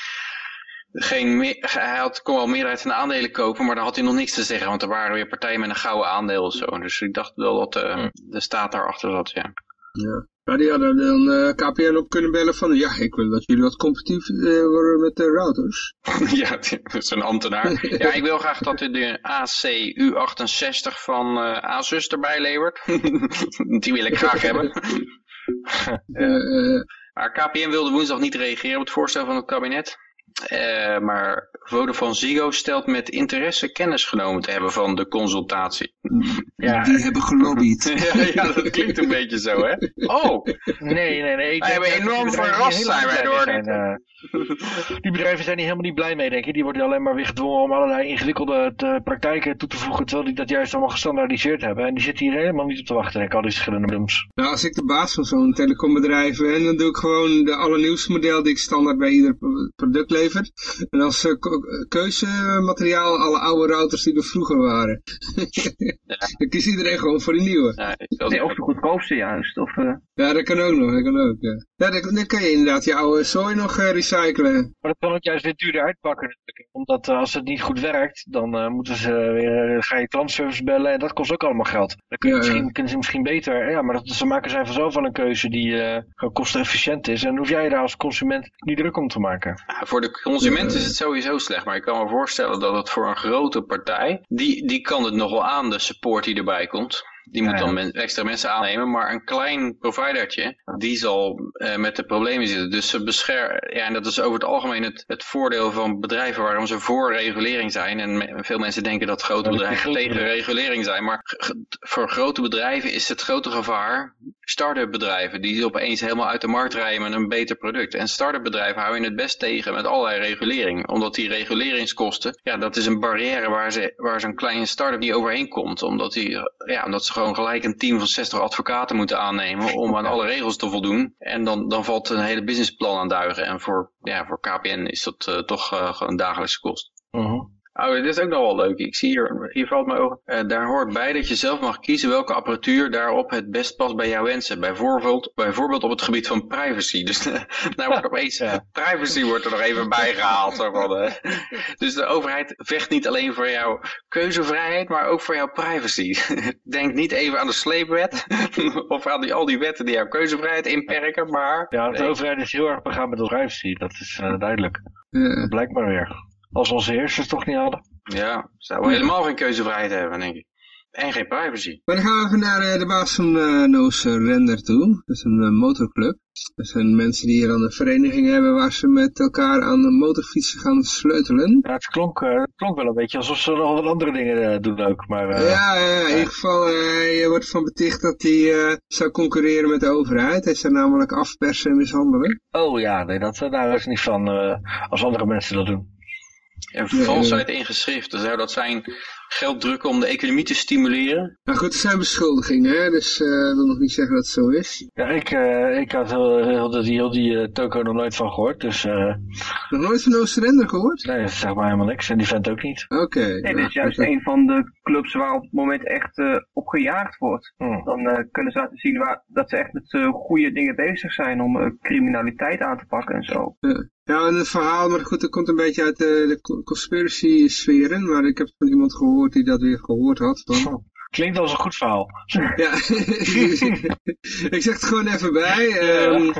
geen meer, hij had, kon wel meerderheid van de aandelen kopen, maar dan had hij nog niks te zeggen. Want er waren weer partijen met een gouden aandeel of zo. Dus ik dacht wel dat eh, de staat daarachter zat, ja. ja. Maar die hadden dan eh, KPN op kunnen bellen van, ja, ik wil dat jullie wat competitief eh, worden met de routers. ja, dat is een ambtenaar. Ja, ik wil graag dat hij de ACU68 van eh Asus erbij levert. die wil ik graag hebben. Eh, eh, Maar KPN wilde woensdag niet reageren op het voorstel van het kabinet. Eh, maar Vodafone Ziggo stelt met interesse kennis genomen te hebben van de consultatie. Ja, Die hebben gelobbyd. ja, ja, dat klinkt een beetje zo, hè? Oh, nee, nee, nee. Ik Wij hebben enorm bedrijven verrast niet zijn helemaal wij door die bedrijven zijn hier helemaal niet blij mee, denk ik. Die worden alleen maar weer gedwongen om allerlei ingewikkelde eh, praktijken toe te voegen, terwijl die dat juist allemaal gestandaardiseerd hebben. En die zitten hier helemaal niet op te wachten, denk ik, al die verschillende. Nou, als ik de baas van zo'n telecombedrijf ben, dan doe ik gewoon de allernieuwste model die ik standaard bij ieder pro- product lever. En als ko- keuzemateriaal alle oude routers die er vroeger waren. dan kiest iedereen gewoon voor die nieuwe. ja, Nee, of de goedkoopste juist. Of, eh, Ja, dat kan ook nog, dat kan ook, ja. Ja, dan, dan kan je inderdaad je oude zooi nog eh, recyclen. Maar dat kan ook juist weer duurder uitpakken natuurlijk. Omdat als het niet goed werkt, dan moeten ze weer, ga je klantservice bellen en dat kost ook allemaal geld. Dan kun je Ja, ja. misschien, kunnen ze misschien beter, ja, maar dat, ze maken zijn vanzelf wel een keuze die eh, kostenefficiënt is. En dan hoef jij daar als consument niet druk om te maken. Ja, Voor de consument is het sowieso slecht, maar ik kan me voorstellen dat het voor een grote partij, die, die kan het nog wel aan, de support die erbij komt. Die moet Ja, ja. dan men- extra mensen aannemen, maar een klein providertje, die zal eh, met de problemen zitten. Dus ze beschermen, ja, en dat is over het algemeen het, het voordeel van bedrijven waarom ze voor regulering zijn. En me- veel mensen denken dat grote bedrijven tegen regulering zijn, maar voor grote bedrijven is het grote gevaar start-up bedrijven die opeens helemaal uit de markt rijden met een beter product. En start-up bedrijven houden het best tegen met allerlei regulering. Omdat die reguleringskosten, ja, dat is een barrière waar, ze, waar zo'n kleine start-up niet overheen komt. Omdat, die, ja, omdat ze gewoon gelijk een team van 60 advocaten moeten aannemen om aan alle regels te voldoen. En dan, dan valt een hele businessplan aan duigen. En voor, ja, voor KPN is dat eh, toch eh, een dagelijkse kost. Oh, dit is ook nog wel leuk. Ik zie hier, hier valt mijn ogen. Eh, daar hoort bij dat je zelf mag kiezen welke apparatuur daarop het best past bij jouw wensen. Bijvoorbeeld, bijvoorbeeld op het gebied van privacy. Dus eh, daar wordt opeens Ja. privacy wordt er nog even bijgehaald. Zo van, eh. Dus de overheid vecht niet alleen voor jouw keuzevrijheid, maar ook voor jouw privacy. Denk niet even aan de sleepwet of aan die, al die wetten die jouw keuzevrijheid inperken, maar... Ja, de Nee. overheid is heel erg begaan met de privacy, dat is eh, duidelijk. Maar weer. Als we onze heersers toch niet hadden. Ja, zouden we helemaal geen keuzevrijheid hebben, denk ik. En geen privacy. Maar dan gaan we even naar eh, de baas van eh Noos Render toe. Dat is een eh, motorclub. Dat zijn mensen die hier dan een vereniging hebben waar ze met elkaar aan de motorfietsen gaan sleutelen. Ja, het klonk, eh, het klonk wel een beetje alsof ze nog wat andere dingen eh, doen ook. Maar eh, ja, ja, in ieder geval, eh, je wordt van beticht dat hij eh, zou concurreren met de overheid. Hij zou namelijk afpersen en mishandelen. oh ja, nee, dat, eh, daar is niet van eh, als andere mensen dat doen. En valsheid in geschriften, zou dat zijn geld drukken om de economie te stimuleren? Nou goed, het zijn beschuldigingen, hè? dus eh, dat wil nog niet zeggen dat het zo is. Ja, ik, eh, ik had heel, heel, die, heel die eh, toko nog nooit van gehoord. Dus eh, Nog nooit van Noos Render gehoord? nee, dat zegt mij helemaal niks. En die vent ook niet. Oké. nee, dit is juist een van de clubs waar op het moment echt eh, op gejaagd wordt. Hm. Dan eh, kunnen ze laten zien waar, dat ze echt met eh, goede dingen bezig zijn om eh, criminaliteit aan te pakken en zo. Ja, en het verhaal, maar goed, dat komt een beetje uit de, de co- conspiracy sferen, maar ik heb van iemand gehoord die dat weer gehoord had. Van, Klinkt als een goed verhaal. ja, ik zeg het gewoon even bij, ehm,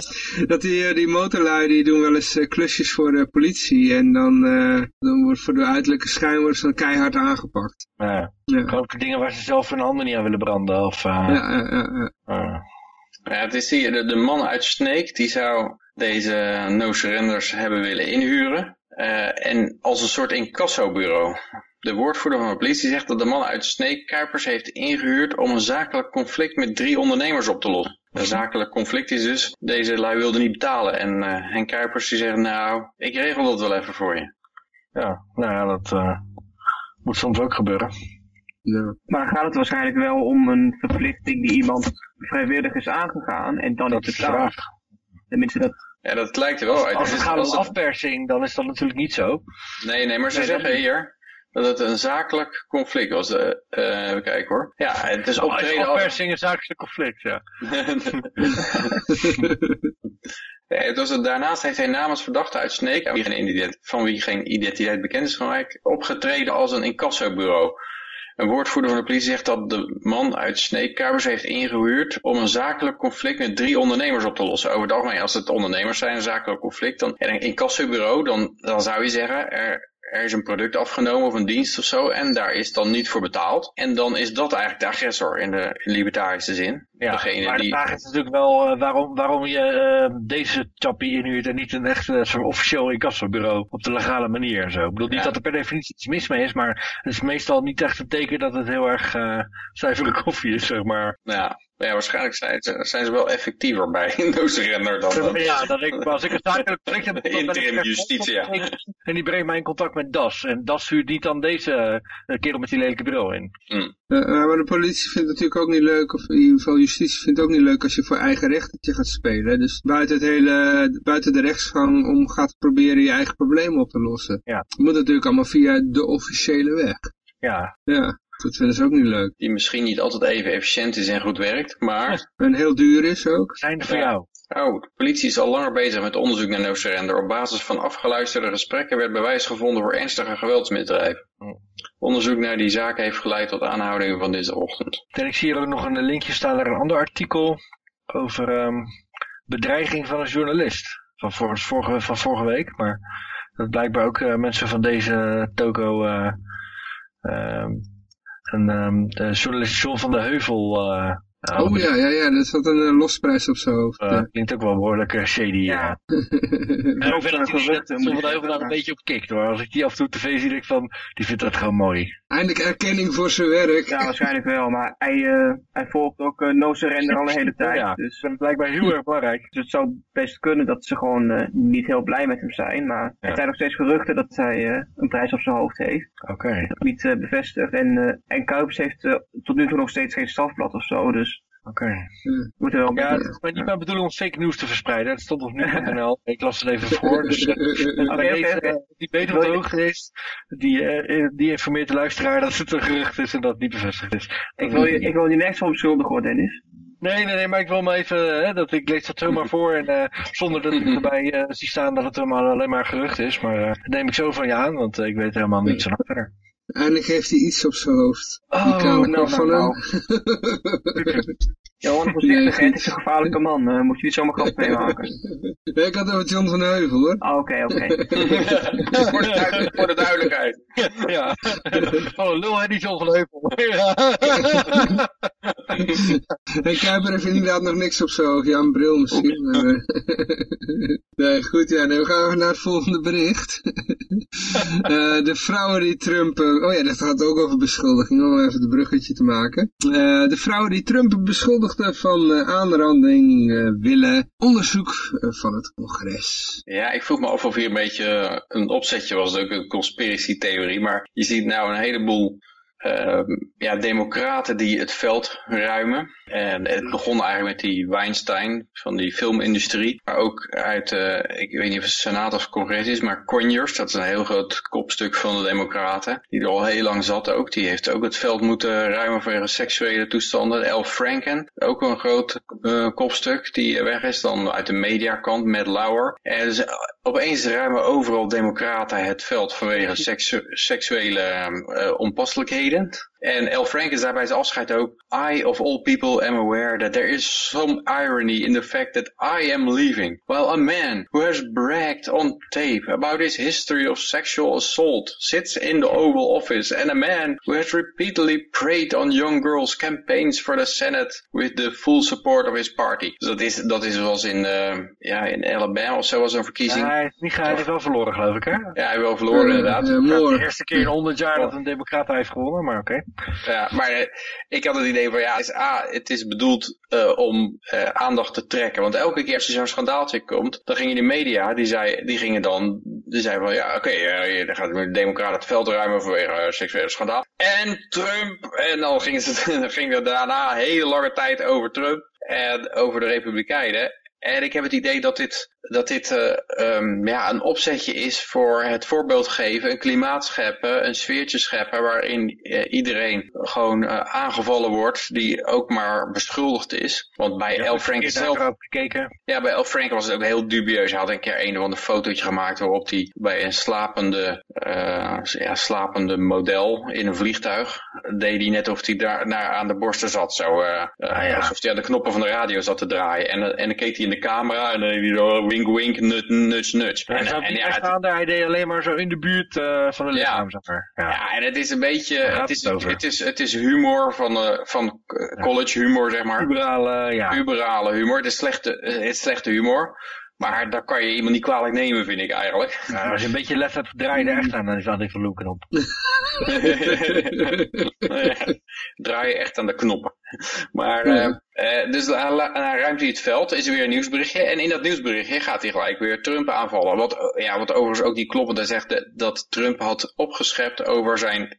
dat die, eh, die motorlui, die doen wel eens eh, klusjes voor de politie en dan, eh, dan wordt voor de uiterlijke schijn worden ze dan keihard aangepakt. Ja, ook dingen waar ze zelf hun handen niet aan willen branden. Of, eh, ja, ja, ja, ja. eh, Ja, het is hier de, de man uit Sneek, die zou deze no surrenders hebben willen inhuren. eh, en als een soort incassobureau. De woordvoerder van de politie zegt dat de man uit Sneek Kuipers heeft ingehuurd om een zakelijk conflict met drie ondernemers op te lossen. Een zakelijk conflict is dus, deze lui wilden niet betalen. En eh Henk Kuipers die zegt, nou, ik regel dat wel even voor je. ja, nou ja, dat eh, moet soms ook gebeuren. Ja. Maar dan gaat het waarschijnlijk wel om een verplichting die iemand vrijwillig is aangegaan en dan Dat is betaalt. vraag. Tenminste, dat, Ja, dat lijkt er wel uit. Als het is- gaat om het- afpersing, dan is dat natuurlijk niet zo. Nee, nee, maar ze Nee, zeggen hier dat het een zakelijk conflict was. Eh, eh, even kijken hoor. Ja, het is Nou, is optreden als... afpersing een zakelijk conflict, ja. Nee, het was het, daarnaast heeft hij namens verdachte uit Sneek, van wie geen identiteit bekend is gemaakt, opgetreden als een incassobureau. Een woordvoerder van de politie zegt dat de man uit Sneek Kuipers heeft ingehuurd om een zakelijk conflict met drie ondernemers op te lossen. Over het algemeen, als het ondernemers zijn, een zakelijk conflict, dan, en een incassobureau, dan, dan zou je zeggen, er, er is een product afgenomen of een dienst of zo en daar is dan niet voor betaald. En dan is dat eigenlijk de agressor in de in libertarische zin. Ja, Degene maar de die- vraag is natuurlijk wel eh, waarom, waarom je eh, deze chappie inhuurt en niet een echt eh, soort officieel incassobureau op de legale manier en zo. Ik bedoel niet Ja. dat er per definitie iets mis mee is, maar het is meestal niet echt een teken dat het heel erg zuivere koffie is, zeg maar. Nou ja, ja, waarschijnlijk zijn ze, zijn ze wel effectiever bij no surrender dan... dan- Ja, dan ik, als ik een zakelijk project heb, Interim echt justitia. En die brengt mij in contact met DAS. En DAS huurt niet dan deze kerel met die lelijke bril in. Eh, maar de politie vindt het natuurlijk ook niet leuk, of in ieder geval justitie vindt het ook niet leuk als je voor eigen rechtertje gaat spelen. Dus buiten, het hele, buiten de rechtsgang om gaat proberen je eigen probleem op te lossen. Ja. Het moet natuurlijk allemaal via de officiële weg. Ja, Ja, dat vinden ze ook niet leuk. Die misschien niet altijd even efficiënt is en goed werkt, maar... En heel duur is ook. zijn voor Ja. jou. Oh, de politie is al langer bezig met onderzoek naar no surrender. Op basis van afgeluisterde gesprekken werd bewijs gevonden voor ernstige geweldsmisdrijven. Oh. Onderzoek naar die zaken heeft geleid tot aanhoudingen van deze ochtend. En ik zie hier ook nog een linkje staan naar een ander artikel over ehm, bedreiging van een journalist. Van, vor- vorige, van vorige week, maar dat blijkbaar ook eh, mensen van deze toko ehm, een ehm, de journalist John van de Heuvel eh, Oh ja, ja, ja, er zat een eh, losprijs op zijn hoofd. eh, ja. klinkt ook wel behoorlijk eh, shady. Ja. Ja. En ik vind dat de Heuvel daar een beetje op kikt hoor. Als ik die af en toe tv zie, denk ik van, die vindt dat gewoon mooi. Eindelijk erkenning voor zijn werk. Ja, waarschijnlijk wel, maar hij, eh, hij volgt ook eh, no surrender al een hele tijd. Ja, Dus, vind het blijkbaar heel erg belangrijk. dus het zou best kunnen dat ze gewoon eh, niet heel blij met hem zijn. Maar er zijn nog steeds geruchten dat hij eh, een prijs op zijn hoofd heeft. Oké. Niet bevestigd. En, eh, en Kuipers heeft tot nu toe nog steeds geen strafblad of zo. Dus Oké. we moeten wel... Ja, het is maar niet mijn bedoeling om fake news te verspreiden. Het stond op nu.nl. Ik las het even voor. Dus oké, oké. die beter op de hoogte is, die, uh, die informeert de luisteraar dat het een gerucht is en dat het niet bevestigd is. Ik wil, je, ik wil je nergens van beschuldigen hoor, Dennis. Nee, nee, nee, maar ik wil maar even, hè, dat ik lees dat zomaar voor en uh, zonder dat ik erbij uh, zie staan dat het helemaal alleen maar gerucht is. Maar uh, dat neem ik zo van je aan, want ik weet helemaal niets van verder. Eindelijk heeft hij iets op zijn hoofd. Oh, Die kan nou, van nou, Johan, voorzichtig, hè. het is een gevaarlijke man. Uh, moet je niet zomaar grap mee maken. Nee, ik had het over John van Heuvel hoor. Ah, Oké, oké. voor, de voor de duidelijkheid. ja. Oh, lul hè, die John van Heuvel. Ja. en Kuiper heeft inderdaad nog niks op zijn hoofd. Ja, een bril misschien. Maar, uh, nee, goed, ja. Nee, we gaan even naar het volgende bericht. uh, de vrouwen die Trump... Oh ja, dat gaat ook over beschuldiging. Om even het bruggetje te maken. Uh, de vrouwen die Trump van uh, aanranding willen onderzoek van het congres. Ja, ik vroeg me af of hier een beetje een opzetje was. Ook een conspiracy-theorie. Maar je ziet nou een heleboel... Uh, ja, democraten die het veld ruimen. En het begon eigenlijk met die Weinstein van die filmindustrie. Maar ook uit, uh, ik weet niet of het Senaat of Congres is, maar Conyers, dat is een heel groot kopstuk van de democraten. Die er al heel lang zat ook. Die heeft ook het veld moeten ruimen vanwege seksuele toestanden. El Franken, ook een groot uh, kopstuk die weg is. Dan uit de mediakant, Matt Lauer. En dus opeens ruimen overal democraten het veld vanwege seksu seksuele onpasselijkheden. student. En El Frank is daarbij zijn afscheid ook. I of all people am aware that there is some irony in the fact that I am leaving. While a man who has bragged on tape about his history of sexual assault sits in the Oval Office. And a man who has repeatedly preyed on young girls campaigns for the Senate with the full support of his party. Dus dat is, dat is zoals in, uh, ja, in Alabama of zo was een verkiezing. Ja, hij heeft niet hij heeft wel verloren geloof ik hè? Ja, hij heeft wel verloren uh, inderdaad. Uh, de eerste keer in 100 jaar dat een democrat heeft gewonnen, maar oké. Okay. Ja, maar uh, ik had het idee van ja, is, ah, het is bedoeld uh, om uh, aandacht te trekken. Want elke keer als er zo'n schandaaltje komt, dan gingen de media, die, zei, die gingen dan, die zeiden van ja, oké, okay, dan gaat de democraten het veld ruimen vanwege seksuele schandaal. En Trump, en dan ging het, dan ging het daarna een hele lange tijd over Trump en over de Republikeinen. En ik heb het idee dat dit, dat dit uh, um, ja, een opzetje is voor het voorbeeld geven, een klimaat scheppen, een sfeertje scheppen waarin uh, iedereen gewoon uh, aangevallen wordt die ook maar beschuldigd is. Want bij ja, El Frank zelf... gekeken. Ja, bij El Frank was het ook heel dubieus. Hij had een keer een of ander fotootje gemaakt waarop hij bij een slapende, ja, slapende model in een vliegtuig deed hij net of hij daar naar aan de borsten zat. Zo, ah, ja. alsof hij aan de knoppen van de radio zat te draaien. En, en dan keek hij de camera en dan deed hij zo wink wink, nut, nuts, nuts. En, en niet ja, aan, hij deed alleen maar zo in de buurt eh, van de lichaam. Ja. ja, en het is een beetje, het is, het is, het is humor van, eh, van college humor, zeg maar. Puberale, ja. Puberale humor, het is slechte, het is slechte humor. Maar daar kan je iemand niet kwalijk nemen, vind ik eigenlijk. Ja, als je een beetje let hebt, draai je er echt aan, dan is dat even een op. Draai je echt aan de knoppen. Maar, eh, eh, dus na ruimt hij het veld, is er weer een nieuwsberichtje. En in dat nieuwsberichtje gaat hij gelijk weer Trump aanvallen. Wat, eh, ja, wat overigens ook want hij zegt dat- Trump had opgeschept over zijn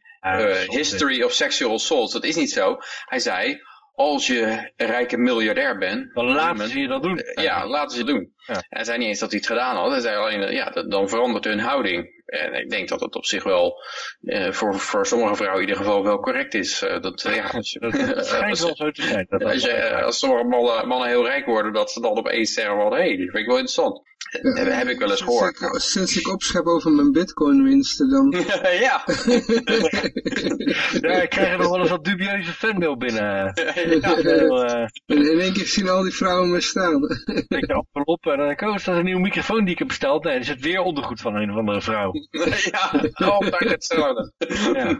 history of sexual assault. Dat is niet zo. Hij zei, als je een rijke miljardair bent... Dan laten ze je dat doen. Ja, laten ze doen. Ja. En zei niet eens dat hij het gedaan had. Hij zei alleen, ja, dan verandert hun houding. En ik denk dat het op zich wel eh, voor, voor sommige vrouwen in ieder geval wel correct is. Eh, dat, eh, ja, als, je- Dat, dat schijnt wel zo te zijn. Dat als, je, als sommige mannen, mannen heel rijk worden, dat ze dan opeens zeggen van, hé, hey, dit vind ik wel interessant. Dat heb, heb ik wel eens Sinds gehoord. ik, sinds ik opschep over mijn bitcoin winsten dan... ja. ja, ik krijg er nog wel eens wat dubieuze fanmail binnen. ja. Heel, En in één keer zien al die vrouwen me staan. een beetje envelop en dan denk ik, oh, is dat een nieuwe microfoon die ik heb besteld? Nee, er zit weer ondergoed van een of andere vrouw. ja, altijd hetzelfde. Ja.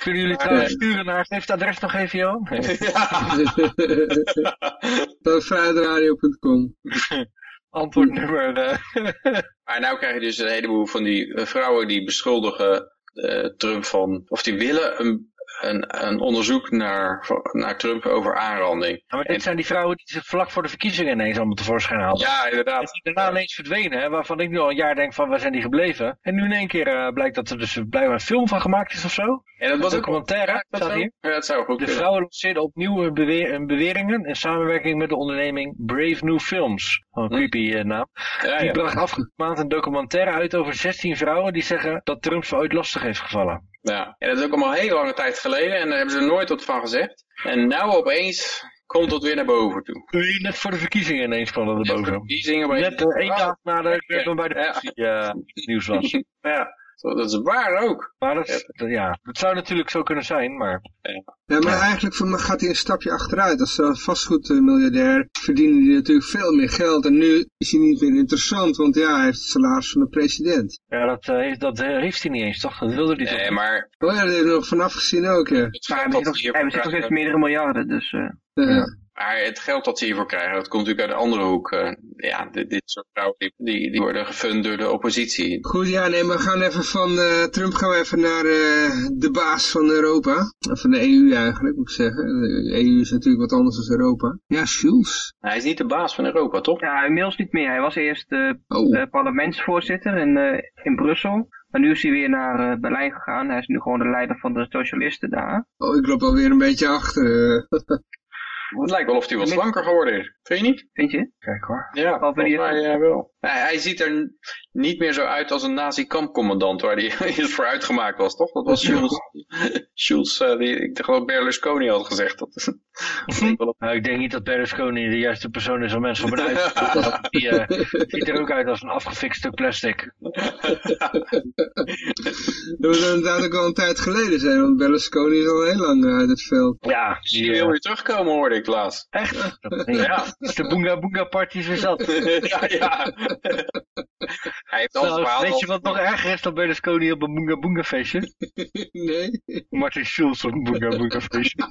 Kunnen jullie trouwens sturen naar, heeft het adres nog even, Johan? Vrijheidradio.com. Antwoordnummer. eh, Maar nou krijg je dus een heleboel van die eh, vrouwen die beschuldigen eh, Trump van, of die willen een, een, een onderzoek naar, naar Trump over aanranding. Ja, maar dit zijn die vrouwen die ze vlak voor de verkiezingen ineens allemaal tevoorschijn haalden. Ja, En inderdaad. die daarna ineens verdwenen, hè, waarvan ik nu al een jaar denk van waar zijn die gebleven. En nu in één keer eh, blijkt dat er dus blijkbaar een film van gemaakt is of zo. En dat was ook documentaire, staat zou- hier. Ja, dat zou goed De kunnen. vrouwen lanceerden opnieuw hun, beweer- hun beweringen in samenwerking met de onderneming Brave New Films. Oh, een Hm. creepy eh, naam. Ja, Die ja. bracht afgelopen maand een documentaire uit over 16 vrouwen die zeggen dat Trump ze ooit lastig heeft gevallen. Ja. En dat is ook allemaal heel lange tijd geleden en daar hebben ze nooit wat van gezegd. En nou opeens komt het weer naar boven toe. Net voor de verkiezingen ineens kwam dat zingen bij Net eh, één Oh, dag nadat ik bij de Ja. eh, nieuws was. Ja, dat is waar ook. Maar dat, ja, dat zou natuurlijk zo kunnen zijn, maar Ja, maar eigenlijk voor me gaat hij een stapje achteruit. Als uh, vastgoedmiljardair verdienen hij natuurlijk veel meer geld. En nu is hij niet meer interessant, want ja, hij heeft het salaris van de president. ja, dat, eh, heeft, dat eh, heeft hij niet eens, toch? Dat wilde hij toch? Nee, maar Oh ja, dat heeft hij nog vanaf gezien ook, ja. Maar hij bezit ze nog, steeds meerdere miljarden, dus... eh, Ja. Maar het geld dat ze hiervoor krijgen, dat komt natuurlijk uit de andere hoek. eh. ja, dit, dit soort vrouwen, die, die, die worden gefund door de oppositie. Goed, ja, nee, maar we gaan even van eh, Trump gaan we even naar eh, de baas van Europa. Of van de EU eigenlijk, moet ik zeggen. De EU is natuurlijk wat anders dan Europa. Ja, Schulz. Hij is niet de baas van Europa, toch? ja, inmiddels niet meer. Hij was eerst eh, Oh, parlementsvoorzitter in, eh, in Brussel. Maar nu is hij weer naar eh, Berlijn gegaan. Hij is nu gewoon de leider van de socialisten daar. oh ik loop alweer een beetje achter. Het lijkt wel of hij wat slanker geworden is. Vind je niet? Vind je? Kijk hoor. Ja, volgens mij eh, wel. Hij, hij ziet er niet meer zo uit als een nazi-kampcommandant waar hij eerst voor uitgemaakt was, toch? Dat was Schulz. Schulz, eh, die, ik dat Berlusconi had gezegd. Dat, op- Nou, ik denk niet dat Berlusconi de juiste persoon is om mensen van beneden te zetten. Die eh, ziet er ook uit als een afgefikt stuk plastic. Dat moet inderdaad ook al een tijd geleden zijn, want Berlusconi is al heel lang eh, uit het veld. Ja, Die wil weer terugkomen, hoorde ik laatst. echt. Dat, Ja. De Boonga Boonga parties is dat. ja, ja. Hij heeft al Nou, verhaal. weet je wat nog erger is dan Berlusconi op een Boonga Boonga feestje? Nee. Martin Schulz op een Boonga Boonga feestje.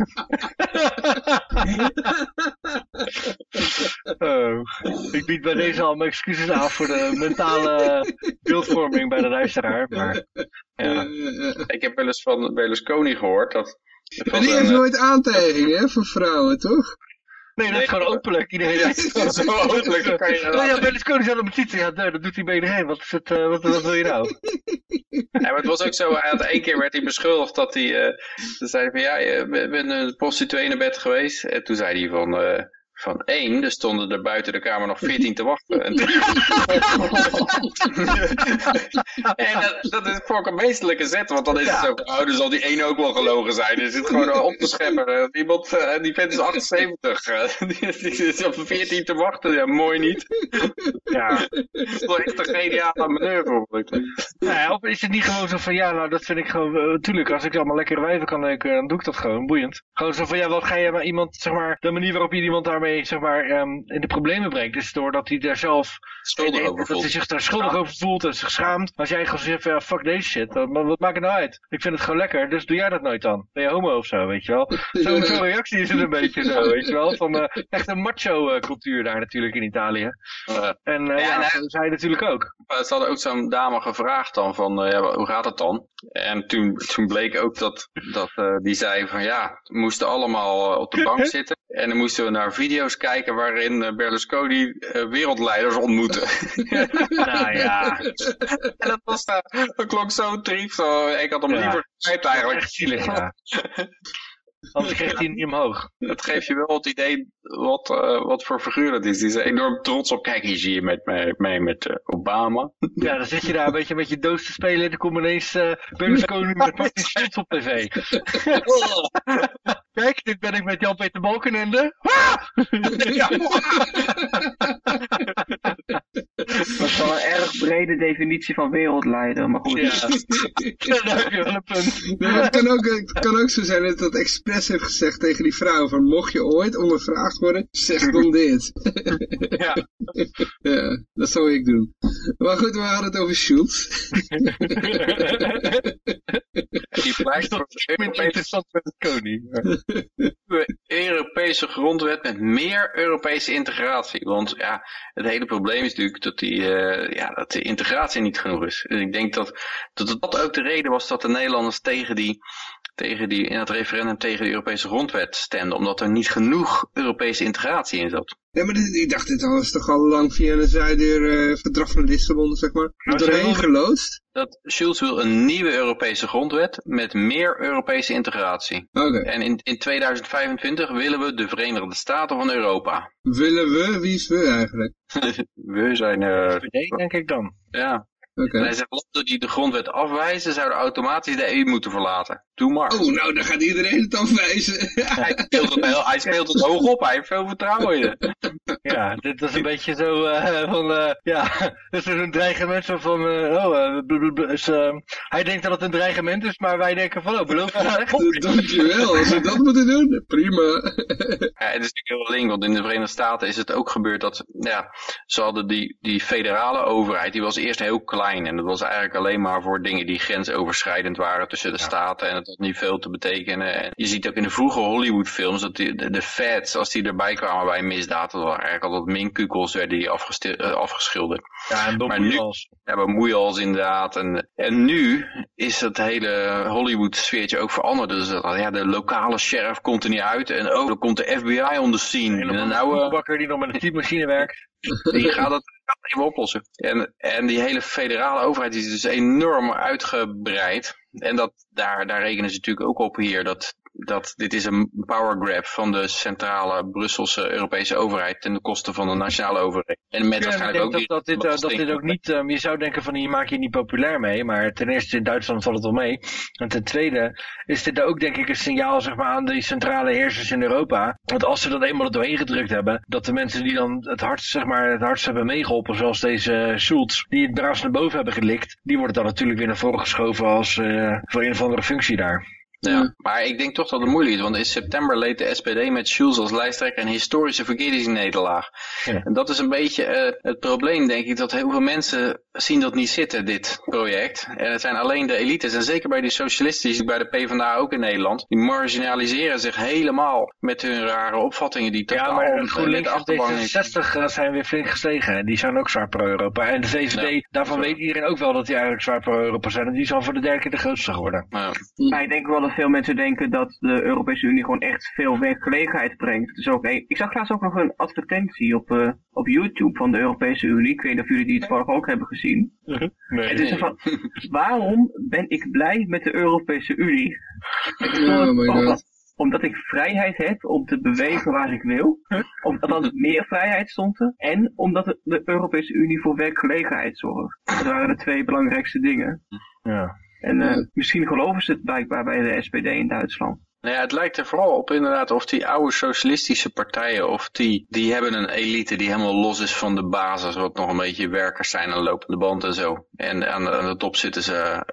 oh, ik bied bij deze al mijn excuses aan voor de mentale beeldvorming bij de luisteraar. Maar ja. Ik heb wel eens van Berlusconi gehoord dat. was die heeft nooit aantijgingen, voor vrouwen, toch? Nee, dat is gewoon openlijk. Iedereen Ja, zo openlijk, dan kan je Oh ja, Berlusconi zat op het fietsen. Ja, nee, dat doet hij bij iedereen. Wat, is het, eh, wat, wat wil je nou? Ja, maar het was ook zo, hij had één keer werd hij beschuldigd dat hij, eh toen zei van ja, je bent een prostituee naar bed geweest. En toen zei hij van, eh, van één, er stonden er buiten de kamer nog veertien te wachten. En, en dat, dat is voor een meestelijke zet, want dan is het zo, oh, dan zal die één ook wel gelogen zijn. Er zit gewoon op te scheppen. Eh, Iemand, eh, die vent is 78, eh, die, die is op 14 te wachten, ja, mooi niet. Ja. Dat is wel echt een geniale manoeuvre. Nou ja, of is het niet gewoon zo van, ja, nou, dat vind ik gewoon, eh, tuurlijk, als ik allemaal lekkere wijven kan neuken, dan doe ik dat gewoon, boeiend. Gewoon zo van, ja, wat ga je maar iemand, zeg maar, de manier waarop je iemand daarmee daarmee zeg maar, ehm, in de problemen brengt, is doordat hij daar zelf Schuldig over dat hij voelt. zich daar schuldig over voelt en zich schaamt. Als jij gewoon zegt, van, ja, fuck deze shit, wat maakt het nou uit? Ik vind het gewoon lekker, dus doe jij dat nooit dan? Ben je homo of zo, weet je wel? Zo'n reactie is het een beetje zo, weet je wel? Van eh, echt een macho eh, cultuur daar natuurlijk in Italië. Eh, En eh, Ja, ja, en hij- is hij natuurlijk ook. Maar Ze hadden ook zo'n dame gevraagd dan van, eh, ja, hoe gaat het dan? En toen, toen bleek ook dat, dat eh, die zei van ja, we moesten allemaal op de bank zitten. En dan moesten we naar video's kijken waarin eh, Berlusconi eh, wereldleiders ontmoette. Nou ja, en dat, was, eh, dat klonk zo trief. Zo. Ik had hem Ja. liever gegrijpt eigenlijk. zielig, ja. Anders kreeg hij niet omhoog. Dat geeft je wel het idee wat, wat voor figuur dat is. Die is enorm trots op. Kijk, hier zie je met mij mee met Obama. Ja, dan zit je daar een beetje met je doos te spelen en dan komt ineens Berlusconi met Martin Schulz op tv. Kijk, dit ben ik met Jan-Peter Balkenende. Ah! ja. Dat is wel een erg brede definitie van wereldleider, maar goed. Ja, daar heb je wel een punt. Nee, het, kan ook, het kan ook zo zijn dat dat expres heeft gezegd tegen die vrouw van mocht je ooit ondervraagd worden, zeg dan dit. Ja. ja, dat zou ik doen. Maar goed, we hadden het over Schulz. Die minder interessant met het koning. De Europese grondwet met meer Europese integratie. Want ja, het hele probleem is natuurlijk dat, die, eh, ja, dat de integratie niet genoeg is. En ik denk dat, dat dat ook de reden was dat de Nederlanders tegen die, tegen die, in het referendum tegen de Europese grondwet stemden. Omdat er niet genoeg Europese integratie in zat. Ja, maar dit, ik dacht, dit was toch al lang via een zijdeur eh verdrag van Lissabon, zeg maar. Nou, doorheen geloodst. Dat Schulz wil een nieuwe Europese grondwet met meer Europese integratie. Oké. En in, in 2025 willen we de Verenigde Staten van Europa. Willen we? Wie is we eigenlijk? We zijn, eh, Nee, denk ik dan. ja. En hij zegt, landen die de grondwet afwijzen, zouden automatisch de EU moeten verlaten. Doe maar. Oh, nou, dan gaat iedereen het afwijzen. Hij, speelt het heel, hij speelt het hoog op, hij heeft veel vertrouwen in je. Ja, dit is een beetje zo eh, van, eh, ja, dit is een dreigement zo van, eh, oh, hij denkt dat het een dreigement is, maar wij denken van, oh, beloof je dat echt? Dankjewel, als we dat moeten doen, prima. Ja, het is natuurlijk heel link, want in de Verenigde Staten is het ook gebeurd dat, ja, ze hadden die, die federale overheid, die was eerst heel klein. En dat was eigenlijk alleen maar voor dingen die grensoverschrijdend waren tussen de staten. En het had niet veel te betekenen. En je ziet ook in de vroege Hollywoodfilms dat die, de, de feds, als die erbij kwamen bij misdaad, dat waren eigenlijk altijd minkukels werden die eh, afgeschilderd. Ja, en Maar nu- als. Ja, bemoeials inderdaad. En, en nu is het hele Hollywood-sfeertje ook veranderd. Dus dat, ja, de lokale sheriff komt er niet uit. En oh, dan komt de FBI on the scene. En nou, eh, bakker die nog met een typemachine werkt. die gaat het, het oplossen. En, en die hele federale overheid is dus enorm uitgebreid. En dat, daar, daar rekenen ze natuurlijk ook op hier. Dat, dat dit is een power grab van de centrale Brusselse Europese overheid. Ten koste van de nationale overheid. En met Ja, ik waarschijnlijk ook dat, dat, dit, eh, dat dit ook niet, ehm, je zou denken van hier maak je niet populair mee, maar ten eerste in Duitsland valt het wel mee. En ten tweede is dit ook denk ik een signaal zeg maar, aan die centrale heersers in Europa. Want als ze dat eenmaal er doorheen gedrukt hebben, dat de mensen die dan het hardst, zeg maar, het hardst hebben meegeholpen, zoals deze Schulz, die het braafst naar boven hebben gelikt, die worden dan natuurlijk weer naar voren geschoven als eh, voor een of andere functie daar. Ja, maar ik denk toch dat het moeilijk is, want in september leed de SPD met Schulz als lijsttrekker een historische verkiezingsnederlaag. Ja. En dat is een beetje eh, het probleem, denk ik, dat heel veel mensen zien dat niet zitten, dit project. En het zijn alleen de elites, en zeker bij die socialisten, die bij de PvdA ook in Nederland, die marginaliseren zich helemaal met hun rare opvattingen die Ja, totaal maar met GroenLinks de en achterban is. D66 eh, zijn weer flink gestegen. hè. Die zijn ook zwaar pro-Europa. En de VVD, daarvan weet iedereen ook wel dat die eigenlijk zwaar pro-Europa zijn. En die zal voor de derde keer de grootste geworden. Ja. Maar ik denk wel dat veel mensen denken dat de Europese Unie gewoon echt veel werkgelegenheid brengt. Dus ook, ik zag laatst ook nog een advertentie op, eh, op YouTube van de Europese Unie. Ik weet niet of jullie die toevallig ook hebben gezien. Het is van, waarom ben ik blij met de Europese Unie? Oh my god. Omdat, omdat ik vrijheid heb om te bewegen waar ik wil. Omdat er meer vrijheid stond er. En omdat de- de Europese Unie voor werkgelegenheid zorgt. Dat waren de twee belangrijkste dingen. Ja. En eh, misschien geloven ze het blijkbaar bij de SPD in Duitsland. Nou ja, het lijkt er vooral op inderdaad of die oude socialistische partijen, of die, die hebben een elite die helemaal los is van de basis, wat nog een beetje werkers zijn aan lopende band en zo. En aan, aan de top zitten ze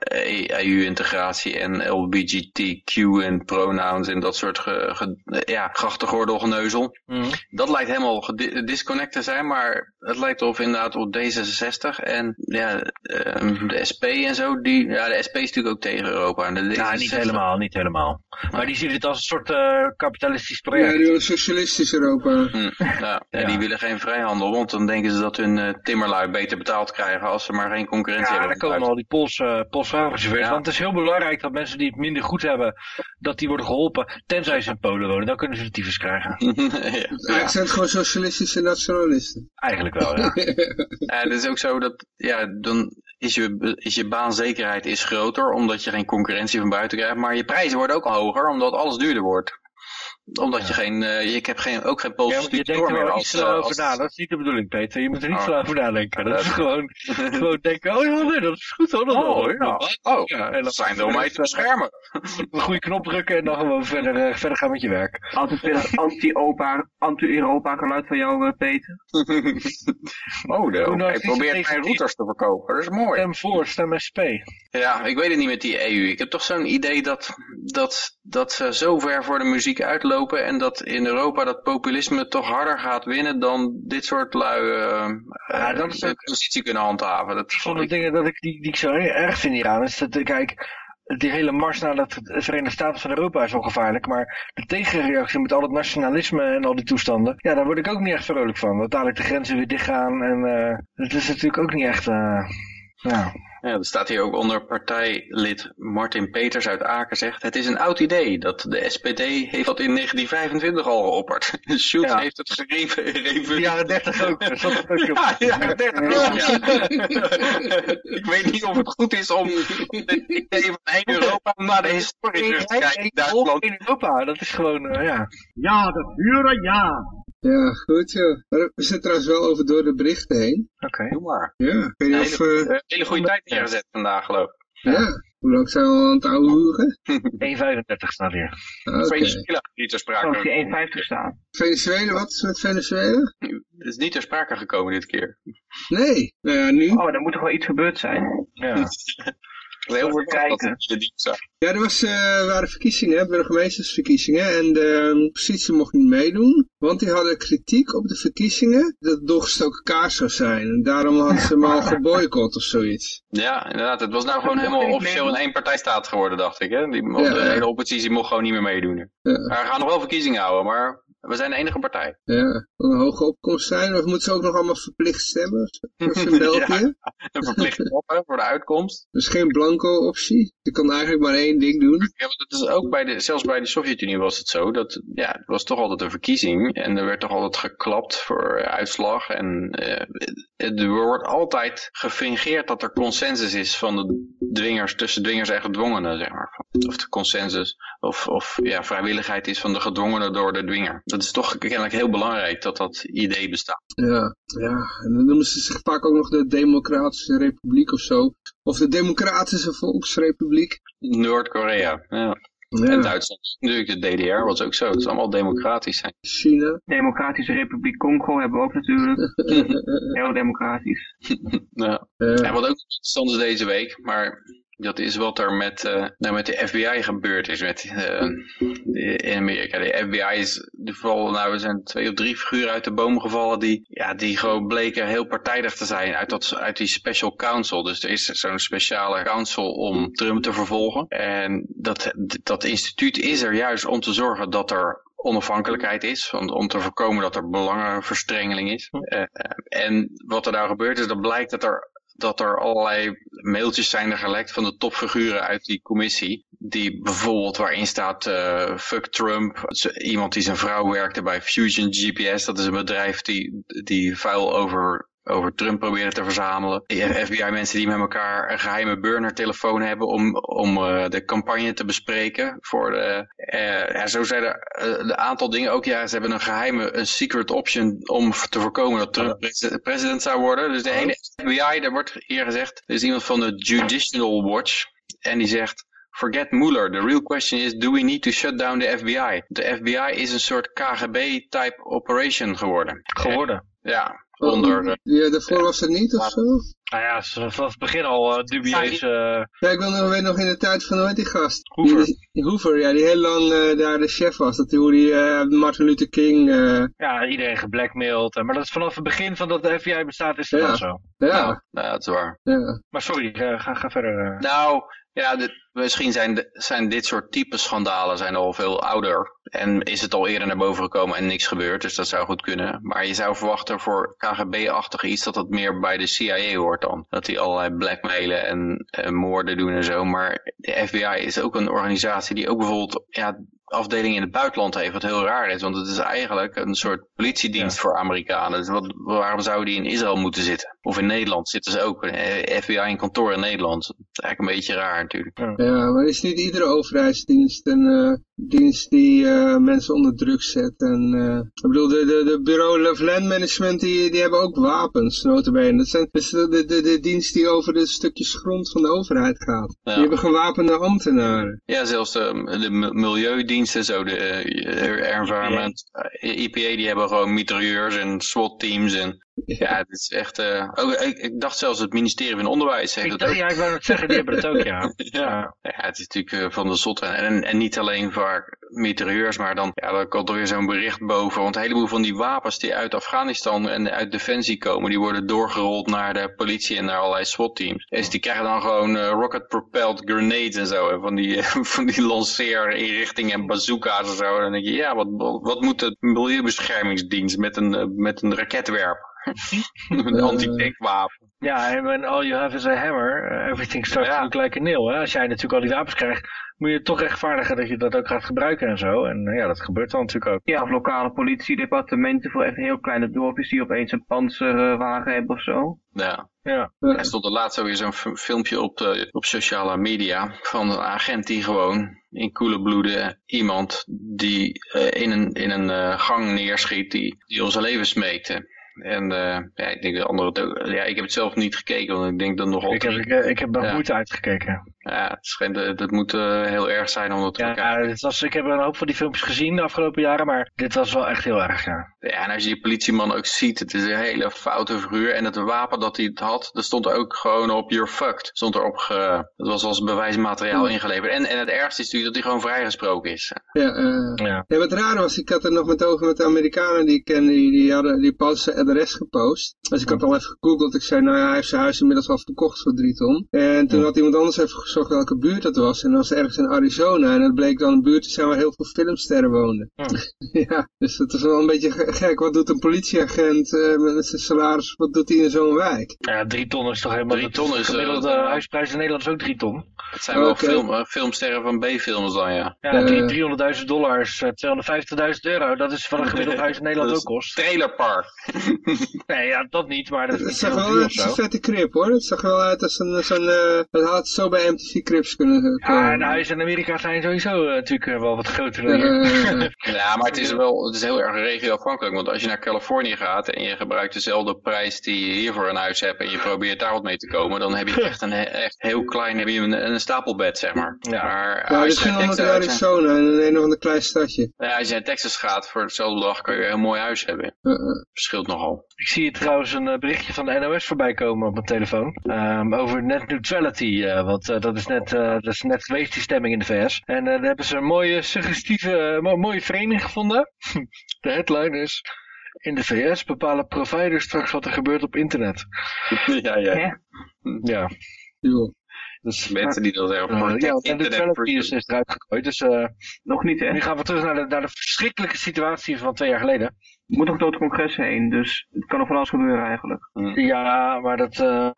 EU-integratie en LBGTQ en pronouns en dat soort ge, ge, ja, grachtengordel geneuzel. Mhm. Dat lijkt helemaal gedisconnect te zijn, maar het lijkt of inderdaad op D66 en ja, ehm, de SP en zo. Die, ja, de SP is natuurlijk ook tegen Europa. En de Ja, D66 niet helemaal, niet helemaal. Maar die ziet het als een soort eh, kapitalistisch Ja, project. die wil socialistisch Europa. Hm, ja, ja, Ja. die willen geen vrijhandel, want dan denken ze dat hun eh, timmerlui beter betaald krijgen als ze maar geen concurrentie Ja, hebben. daar komen al die Poolse, Poolse vrouwenreserveers. Ja. Want het is heel belangrijk dat mensen die het minder goed hebben, dat die worden geholpen. Tenzij ze in Polen wonen, dan kunnen ze de tyfus krijgen. ja. Eigenlijk zijn het gewoon socialistische nationalisten. Eigenlijk wel, ja. Ja, het is ook zo dat, ja, dan is je, is je baanzekerheid is groter, omdat je geen concurrentie van buiten krijgt, maar je prijzen worden ook hoger, omdat alles duurder wordt. Omdat je geen, eh, je hebt geen, ook geen Ja, Poolse want je denkt er wel iets eh, over na. Dat is niet de bedoeling, Peter. Je moet er niet Oh. zo over nadenken. Dat is gewoon, gewoon denken, oh ja, nee, dat is goed hoor. Dat Oh, hoor. ja. Oh, Ja, en dat dan zijn er om mij te beschermen. een goede knop drukken en dan gewoon verder, eh, verder gaan met je werk. Altijd weer dat anti-Opa, anti-Europa geluid van jou, eh, Peter. Oh, nou hij eens probeert mijn routers te verkopen. Dat is mooi. Stem voor, stem SP. Ja, ik weet het niet met die EU. Ik heb toch zo'n idee dat, dat, dat ze zo ver voor de muziek uitlopen en dat in Europa dat populisme toch harder gaat winnen dan dit soort lui eh, Ja, eh, dat is de ook- positie kunnen handhaven. Dat van de dingen dat ik, die, die ik zo erg vind hieraan is dat, eh, kijk, die hele mars naar dat de Verenigde Staten van Europa is wel gevaarlijk, maar de tegenreactie met al het nationalisme en al die toestanden, ja, daar word ik ook niet echt vrolijk van. Dat dadelijk de grenzen weer dichtgaan en eh dat is natuurlijk ook niet echt, eh ja. Ja, er staat hier ook onder partijlid Martin Peters uit Aken zegt, het is een oud idee dat de SPD heeft dat in 1925 al geopperd. Schulz Ja. heeft het gegeven. De jaren 30 ook, ook op. Ja, ja, 30 ook, ja. Ik weet niet of het goed is om het idee van één Europa naar de historie te kijken in Duitsland. in Europa, dat is gewoon, eh, ja. Ja, de Führer, ja. Ja, goed joh. Maar we zitten trouwens wel over door de berichten heen. Oké. Doe maar. Ja, ik weet niet of... eh, Een hele goede tijd neergezet vandaag geloof ik. ja. hoe lang zijn we al aan het ouwe hoeren? 1,35 staat hier. Oké. Venezuela is niet ter sprake. die 1,50 staan. Venezuela, wat is met Venezuela? Het is niet ter sprake gekomen dit keer. Nee. Nou ja, nu. Oh, dan moet toch wel iets gebeurd zijn. Ja. Heel veel Kijken. Ja, er was, eh, waren verkiezingen, burgemeestersverkiezingen. En de oppositie mocht niet meedoen. Want die hadden kritiek op de verkiezingen dat het doorgestoken kaars zou zijn. En daarom hadden ze hem al geboycott of zoiets. Ja, inderdaad. Het was nou gewoon helemaal officieel een meedoen? één-partijstaat geworden, dacht ik. Hè? Die, mocht- Ja, de hele oppositie mocht gewoon niet meer meedoen. Ja. Maar we gaan nog wel verkiezingen houden, maar we zijn de enige partij. Ja, een hoge opkomst zijn. Of moeten ze ook nog allemaal verplicht stemmen? Zoals in België. Een verplichte op hè, voor de uitkomst. Dus geen blanco optie. Je kan eigenlijk maar één ding doen. Ja, want het is ook bij de, zelfs bij de Sovjet-Unie was het zo. Dat, ja, het was toch altijd een verkiezing. En er werd toch altijd geklapt voor eh, uitslag. En eh, er wordt altijd gefingeerd dat er consensus is van de dwingers, tussen dwingers en gedwongenen, zeg maar. Of de consensus, of, of ja, vrijwilligheid is van de gedwongenen door de dwinger. Dat is toch kennelijk heel belangrijk dat dat idee bestaat. Ja, ja. En dan noemen ze zich vaak ook nog de Democratische Republiek of zo. Of de Democratische Volksrepubliek. Noord-Korea, ja. En Duitsland, natuurlijk de DDR was ook zo. Het is allemaal democratisch zijn. China. Democratische Republiek Congo hebben we ook natuurlijk. Heel democratisch. Ja. Ja. En wat ook interessant is deze week, maar dat is wat er met, eh, nou met de FBI gebeurd is met, eh, de- in Amerika. De FBI is, de geval, nou er zijn twee of drie figuren uit de boom gevallen die, ja, die gewoon bleken heel partijdig te zijn uit, dat, uit die special counsel. Dus er is zo'n speciale counsel om Trump te vervolgen. En dat, dat instituut is er juist om te zorgen dat er onafhankelijkheid is, om, om te voorkomen dat er belangenverstrengeling is. Eh, eh, en wat er nou gebeurt is, dat blijkt dat er dat er allerlei mailtjes zijn gelekt van de topfiguren uit die commissie. Die bijvoorbeeld waarin staat eh, fuck Trump. Iemand die zijn vrouw werkte bij Fusion GPS. Dat is een bedrijf die, die vuil over, over Trump proberen te verzamelen. FBI mensen die met elkaar een geheime burner-telefoon hebben om, om eh, de campagne te bespreken. Voor de, eh, ja, zo zijn er eh, een aantal dingen ook. Ja, ze hebben een geheime, een secret option om te voorkomen dat Trump presi- president zou worden. Dus de hele FBI, daar wordt hier gezegd, er is iemand van de Judicial Watch. En die zegt, forget Mueller. The real question is, do we need to shut down the FBI? De FBI is een soort KGB-type operation geworden. Geworden. Ja, onder... Ja, daarvoor was het niet of zo? Nou ja, ze was vanaf het begin al eh, dubieus. eh, Ja, ik wil nog, weet nog in de tijd van, hoe die gast? Hoover. Die, die Hoover, ja, die heel lang eh, daar de chef was. Dat hoe die eh, Martin Luther King, eh, ja, iedereen geblackmailed. Maar dat is vanaf het begin van dat de FBI bestaat, is dat Ja. wel zo. ja, nou, dat is waar. ja. Maar sorry, ga, ga verder. eh. Nou, ja, dit- misschien zijn, zijn dit soort type schandalen zijn al veel ouder. En is het al eerder naar boven gekomen en niks gebeurd. Dus dat zou goed kunnen. Maar je zou verwachten voor KGB-achtig iets dat dat meer bij de CIA hoort dan. Dat die allerlei blackmailen en, en moorden doen en zo. Maar de FBI is ook een organisatie die ook bijvoorbeeld ja, afdelingen in het buitenland heeft. Wat heel raar is. Want het is eigenlijk een soort politiedienst voor Amerikanen. Dus wat, waarom zouden die in Israël moeten zitten? Of in Nederland zitten ze ook. Eh, FBI in kantoor in Nederland. Dat is eigenlijk een beetje raar natuurlijk. Ja, maar is niet iedere overheidsdienst een eh, dienst die eh, mensen onder druk zet? En, eh, ik bedoel, de, de, de bureau of land management, die, die hebben ook wapens, notabene. Dat zijn dus de, de, de, de dienst die over de stukjes grond van de overheid gaat. Ja. Die hebben gewapende ambtenaren. Ja, zelfs de, de mi- milieudiensten, zo de eh, environment, eh, EPA, die hebben gewoon mitrailleurs en SWAT-teams. En ja, het is echt... ook, ik, ik dacht zelfs het ministerie van Onderwijs heeft Ik het dacht, ook. ja, ik wou het zeggen, die hebben het ook, ja. Ja. ja, het is natuurlijk eh, van de zot. En, en niet alleen vaak mitrailleurs, maar dan, ja, dan komt er weer zo'n bericht boven. Want een heleboel van die wapens die uit Afghanistan en uit Defensie komen, die worden doorgerold naar de politie en naar allerlei SWAT-teams. Dus die krijgen dan gewoon eh, rocket-propelled grenades en zo. En van die, eh, van die lanceerinrichtingen en bazooka's en zo. En dan denk je, ja, wat, wat moet de milieubeschermingsdienst met een, met een raketwerper? Een anti-tankwapen. Ja, en when all you have is a hammer, uh, everything starts Ja. to look like a nail. Hè? Als jij natuurlijk al die wapens krijgt, moet je toch rechtvaardigen dat je dat ook gaat gebruiken en zo. En eh, ja, dat gebeurt dan natuurlijk ook. Ja, of lokale politiedepartementen voor echt heel kleine dorpjes die opeens een panzerwagen hebben of zo. Ja. Ja, Er stond er laatst weer zo'n filmpje op, de, op sociale media van een agent die gewoon in koele bloeden iemand die eh, in een, in een eh, gang neerschiet die, die zijn leven smeekte. En eh, ja, ik denk de andere het ook. Ja, ik heb het zelf niet gekeken, want ik denk dat nogal. ik heb, ik, ik heb nog Ja. moeite uitgekeken. Ja, het schijnt, dat moet eh, heel erg zijn om dat te kijken. Ja, dit was, ik heb een hoop van die filmpjes gezien de afgelopen jaren, maar dit was wel echt heel erg, ja. Ja, en als je die politieman ook ziet, het is een hele foute figuur. En het wapen dat hij het had, dat stond er ook gewoon op you're fucked. Stond erop, ge, dat was als bewijsmateriaal ingeleverd. En, en het ergste is natuurlijk dat hij gewoon vrijgesproken is. Ja, eh, Ja, Ja, wat raar was, ik had er nog met over met de Amerikanen die ik ken, die, die hadden die pas zijn adres gepost. Dus ik had al even gegoogeld, ik zei, nou ja, hij heeft zijn huis inmiddels al verkocht voor drie ton. En toen had iemand anders even gezocht welke buurt dat was, en dat was ergens in Arizona, en dat bleek dan een buurt te zijn waar heel veel filmsterren woonden. ja, dus dat is wel een beetje ge- gek, wat doet een politieagent eh, met zijn salaris, wat doet hij in zo'n wijk? ja drie ton is toch helemaal... Drie ton is, De eh, gemiddelde dat- huisprijs in Nederland is ook drie ton. Het zijn wel film, eh, filmsterren van B-films dan, ja. Ja, Eh. drie- 300.000 dollars, eh, 250.000 euro, dat is wat een gemiddeld huis in Nederland ook is kost. Trailerpark. Nee, ja, dat niet, maar dat is Het zag wel uit als een vette crib hoor, het zag wel uit als een, zo'n, eh, dat had zo bij MTV Crips kunnen Ja, komen. de huizen in Amerika zijn sowieso eh, natuurlijk eh, wel wat groter dan hier. Eh, Ja, maar het is wel het is heel erg regioafhankelijk. Want als je naar Californië gaat en je gebruikt dezelfde prijs die je hier voor een huis hebt en je probeert daar wat mee te komen, dan heb je echt een echt heel klein, heb je een, een stapelbed, zeg maar. Ja. Maar Nou, dit als, je naar je- Arizona, in een of ander klein stadje. ja, als je naar Texas gaat voor hetzelfde bedrag, kun je een heel mooi huis hebben. Uh, uh. Verschilt nogal. Ik zie hier trouwens een eh, berichtje van de NOS voorbij komen op mijn telefoon. Ehm, over net neutrality. eh, want eh, dat, is net, eh, dat is net geweest, die stemming in de VS. En eh, daar hebben ze een mooie suggestieve, eh, mo- mooie framing gevonden. de headline is... In de VS bepalen providers straks wat er gebeurt op internet. ja, ja. Ja, joh. dus... Mensen die dan zeggen, ja, en internet neutrality is, eruit gegooid. Dus eh, Nog niet, hè? nu gaan we terug naar de, naar de verschrikkelijke situatie van twee jaar geleden. Moet nog door het congres heen, dus het kan nog van alles gebeuren eigenlijk. Ja, maar dat, eh,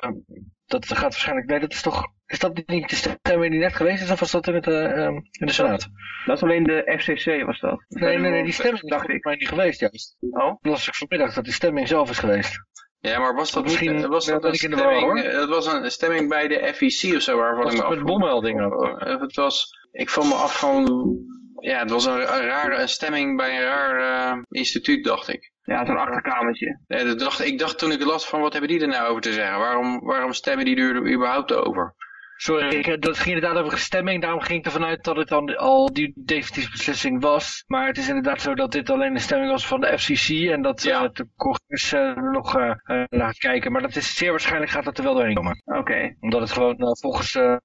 dat gaat waarschijnlijk... Nee, dat is toch... Is dat niet de stemming die net geweest is? Of was dat in, het, eh, ehm, in de Senaat? Dat is alleen de FCC was dat. Nee, nee, nee, die stemming is Dacht ik. mij niet geweest, juist. Oh, Dat was ik vanmiddag dat die stemming zelf is geweest. Ja, maar was dat Misschien- niet, was dat ben een ik in de war, stemming, hoor. eh, het was een stemming bij de FEC of zo, waarvan Was ik me dat met bommeldingen Het was, ik vond me af van, ja, het was een, een rare stemming bij een raar eh, instituut, dacht ik. Ja, zo'n achterkamertje. Ja, dat dacht, ik dacht toen ik het las van, wat hebben die er nou over te zeggen? Waarom, waarom stemmen die er überhaupt over? Sorry, ik, dat ging inderdaad over stemming. Daarom ging ik ervan uit dat het dan al die definitieve beslissing was. Maar het is inderdaad zo dat dit alleen de stemming was van de FCC. En dat Ja. eh, de congres eh, nog eh, eh, laat kijken. Maar dat is zeer waarschijnlijk gaat dat er wel doorheen komen. Oké. Omdat het gewoon eh, volgens de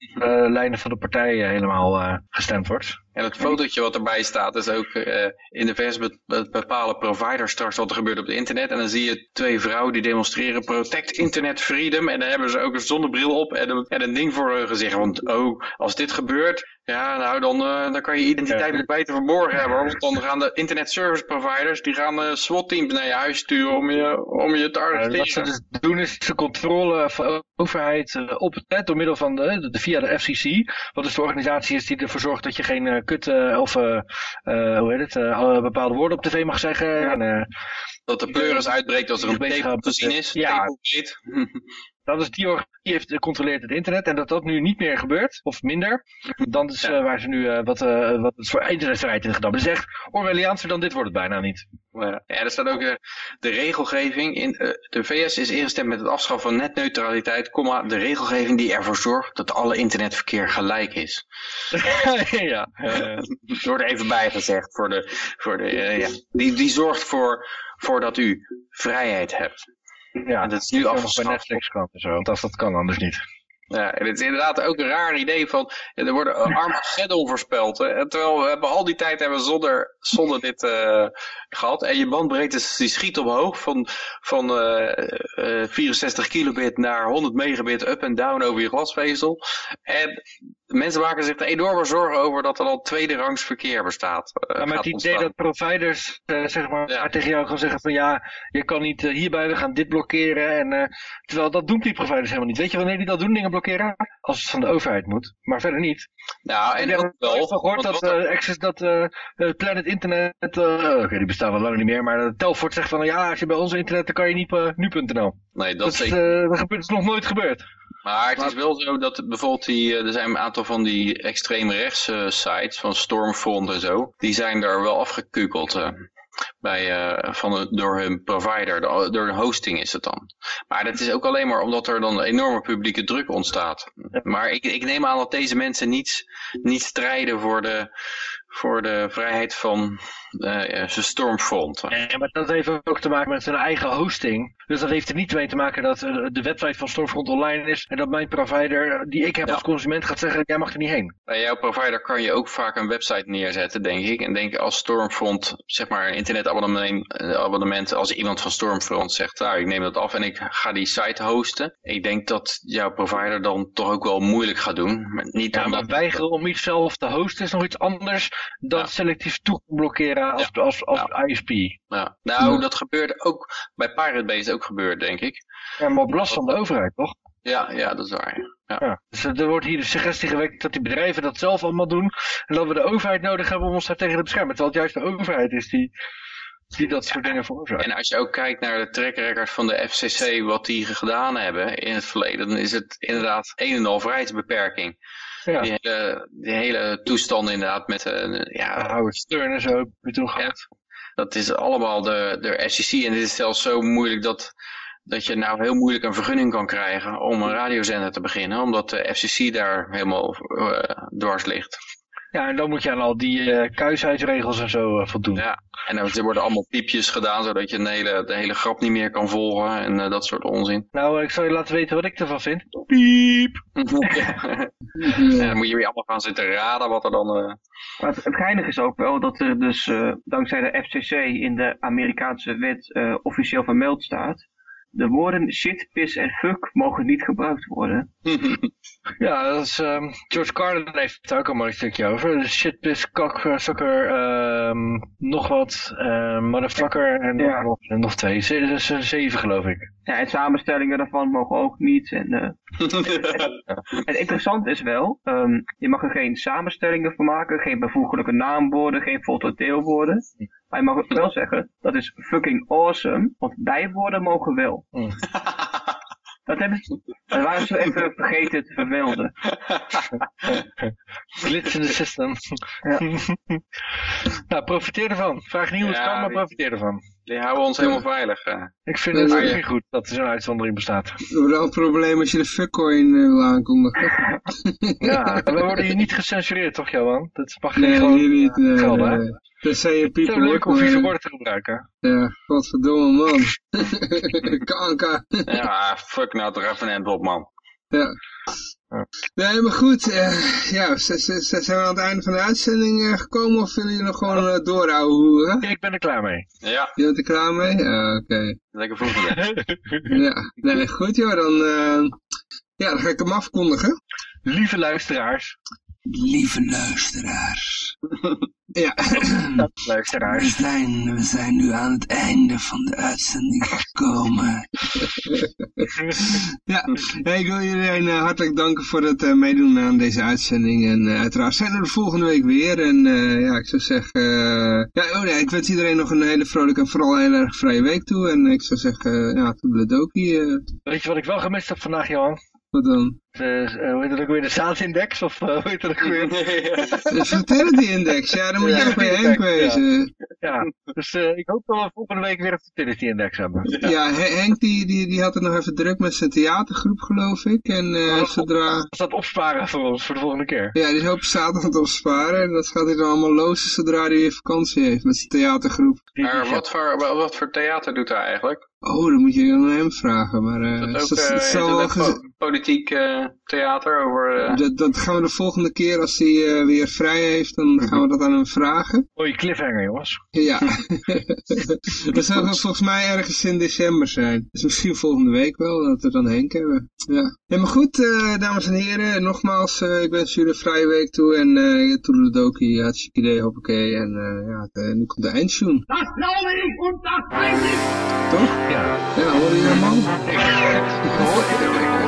lijnen van de partijen helemaal eh, gestemd wordt. En het fotootje wat erbij staat is ook eh, in de vers be- bepalen providers straks wat er gebeurt op het internet. En dan zie je twee vrouwen die demonstreren protect internet freedom. En dan hebben ze ook een zonnebril op en een, en een ding voor hun gezicht. Want oh, als dit gebeurt, ja, nou dan, eh, dan kan je identiteit ja. beter verborgen hebben. Want dan gaan de internet service providers, die gaan eh SWAT teams naar je huis sturen om je, om je te Eh, wat ze arresteren. dus doen is de controle van de overheid eh, op het net door middel van de, de, via de FCC. Wat dus de organisatie is die ervoor zorgt dat je geen eh, kut eh, of eh, eh, hoe heet het, eh, bepaalde woorden op tv mag zeggen. En, eh, Dat de pleuris uitbreekt als er een tape te met, zien is. ja. Dat is die organisatie die heeft controleert het internet en dat dat nu niet meer gebeurt, of minder, dan is eh, waar ze nu eh, wat, eh, wat het voor internetvrijheid in gedaan. Dus echt Orwelliaanser dan dit wordt het bijna niet. Ja, er staat ook eh, de regelgeving. In, eh, de VS is ingestemd met het afschaffen van netneutraliteit, comma, de regelgeving die ervoor zorgt dat alle internetverkeer gelijk is. ja, eh, Er wordt even bij gezegd. Voor de, voor de, eh, ja. die, die zorgt voor, voor dat u vrijheid hebt. Ja. En dat is nu Bij afgeschaft. Netflix kan en zo, want als dat kan anders niet. Ja, en het is inderdaad ook een raar idee van, er wordt Armageddon voorspeld. Hè? Terwijl we hebben al die tijd hebben zonder, zonder dit eh, gehad. En je bandbreedte die schiet omhoog van, van eh, eh, 64 kilobit naar 100 megabit up en down over je glasvezel. En mensen maken zich er enorme zorgen over dat er al tweede rangs verkeer bestaat. eh, Ja, maar het idee dat providers eh, zeg maar, Ja. tegen jou gaan zeggen van ja, je kan niet eh, hierbij, we gaan dit blokkeren. En, eh, terwijl dat doen die providers helemaal niet. Weet je wanneer die dat doen, dingen blokkeren? Als het van de overheid moet, maar verder niet. Nou, en ik heb ook wel. gehoord dat eh, Access, dat eh, Planet Internet, oké die bestaan wel lang niet meer, maar uh, Telfort zegt van ja, als je bij ons internet, dan kan je niet nu.nl. nee, dat, Dat, is dat gebeurt- is nog nooit gebeurd. Maar het is wel zo dat bijvoorbeeld die, er zijn een aantal van die extreem rechtse sites van Stormfront en zo, die zijn daar wel afgekukeld bij, eh, van de, door hun provider, de- door hun hosting is het dan. Maar dat is ook alleen maar omdat er dan enorme publieke druk ontstaat. Maar ik, ik neem aan dat deze mensen niet, niet strijden voor de, voor de vrijheid van ja, zijn Stormfront. Ja, maar dat heeft ook te maken met hun eigen hosting. Dus dat heeft er niet mee te maken dat eh, de website van Stormfront online is en dat mijn provider, die ik heb Ja. als consument, gaat zeggen, jij mag er niet heen. Bij jouw provider kan je ook vaak een website neerzetten, denk ik. En denk als Stormfront, zeg maar een internetabonnement, eh, abonnement, als iemand van Stormfront zegt, nou ik neem dat af en ik ga die site hosten. Ik denk dat jouw provider dan toch ook wel moeilijk gaat doen. Maar niet Ja, omdat... maar weigeren om iets zelf te hosten is nog iets anders dan selectief toegang als, als, als ISP. Ja. Nou, dat gebeurt ook bij Pirate Bay is ook gebeurd, denk ik. Ja, maar op last van de overheid, toch? Ja, ja, dat is waar. Ja. Ja. Dus er wordt hier de suggestie gewekt dat die bedrijven dat zelf allemaal doen. En dat we de overheid nodig hebben om ons daar tegen te beschermen. Terwijl het juist de overheid is die, die dat soort dingen veroorzaakt. En als je ook kijkt naar de track record van de FCC, wat die gedaan hebben in het verleden, dan is het inderdaad een en al vrijheidsbeperking. Ja. Die, hele, die hele toestand inderdaad met, eh, ja, Howard Stern en zo toen gehad. dat is allemaal de, de FCC. En dit is zelfs zo moeilijk dat, dat je nou heel moeilijk een vergunning kan krijgen om een radiozender te beginnen. Omdat de FCC daar helemaal eh, dwars ligt. Ja, en dan moet je aan al die eh kuisheidsregels en zo eh, voldoen. Ja. En er worden allemaal piepjes gedaan, zodat je de hele, de hele grap niet meer kan volgen. En eh, dat soort onzin. Nou, ik zal je laten weten wat ik ervan vind. Piep! ja. Dan moet je weer allemaal gaan zitten raden wat er dan... eh, Maar het, het geinige is ook wel dat er dus eh, dankzij de FCC in de Amerikaanse wet eh, officieel vermeld staat. De woorden shit, piss en fuck mogen niet gebruikt worden. Ja, dat is, ehm, George Carlin heeft daar ook een mooi stukje over. Dus shit, piss, kak, eh, sucker, ehm, nog wat, ehm, motherfucker en Ja. nog, twee. Ze- eh, zeven geloof ik. Ja, en samenstellingen daarvan mogen ook niet. En, eh, het interessante is wel, ehm, je mag er geen samenstellingen van maken, geen bijvoeglijke naamwoorden, geen fotodeelwoorden. Maar je mag het wel zeggen, dat is fucking awesome, want bijwoorden mogen wel. Dat, hebben ze, dat waren ze even vergeten te vermelden. Glitch in the system. Ja. nou, profiteer ervan. Vraag niet hoe het Ja, kan, maar profiteer ervan. Die houden ons helemaal veilig. eh. Ik vind het niet goed dat er zo'n uitzondering bestaat. Het wordt wel een probleem als je de fuckcoin eh, wil aankondigen. Ja, we worden hier niet gecensureerd, toch Johan? Dat mag geen Nee, gewoon hier niet. Nee, gelden, hè? je Het is people zo leuk om vieze woorden te gebruiken. Ja, godverdomme man. Kanka. Ja, fuck nou toch even een end op, man. Ja. Nee, maar goed. eh, ja, zijn we aan het einde van de uitzending eh, gekomen of willen jullie nog gewoon uh, doorhouden? Ik ben er klaar mee. Ja, Je bent er klaar mee? Ja, oké. lekker vroeg. Ja, nee, goed joh. Dan, eh, ja, dan ga ik hem afkondigen. Lieve luisteraars. Lieve luisteraars. ja, we Luisteraars. zijn, we zijn nu aan het einde van de uitzending gekomen. Ja, hey, ik wil iedereen eh, hartelijk danken voor het eh, meedoen aan deze uitzending. En eh, uiteraard zijn we er volgende week weer. En ja, ik zou zeggen... ja, oh nee, ik wens iedereen nog een hele vrolijke en vooral heel erg vrije week toe. En ik zou zeggen, ja, toedeledokie. eh Weet je wat ik wel gemist heb vandaag, Johan? wat dan? De, eh, hoe heet het ook weer? De zaadindex? Of eh, hoe heet het ook weer? De fertility index, ja, dan moet je ook bij index, Henk ja. wezen. Ja, dus eh, ik hoop dat we volgende week weer een fertility index hebben. Ja, Hen- Henk die, die, die had het nog even druk met zijn theatergroep, geloof ik. En eh, Oh. zodra... Is dat opsparen voor ons voor de volgende keer? Ja, die is op zaterdag aan het opsparen. En dat gaat hij dan allemaal lozen zodra hij weer vakantie heeft met zijn theatergroep. Maar wat voor, wa- wat voor theater doet hij eigenlijk? Oh, dan moet je aan hem vragen. Maar eh, Is dat ook dat, dat zal dat wel politiek eh, theater over... eh, dat, dat gaan we de volgende keer, als hij eh, weer vrij heeft, dan gaan we dat aan hem vragen. Mooie cliffhanger, jongens. Ja. dat zou volgens mij ergens in december zijn. Dus misschien volgende week wel, dat we dan Henk hebben. Ja. ja maar goed, eh, dames en heren, nogmaals, eh, ik wens jullie een vrije week toe. En uh, toedeledokie, hartstikke idee, hoppakee. En eh, ja, nu komt de eindtune. Ich und das weiß ich. Toch? Ja. Ja, hoor je allemaal?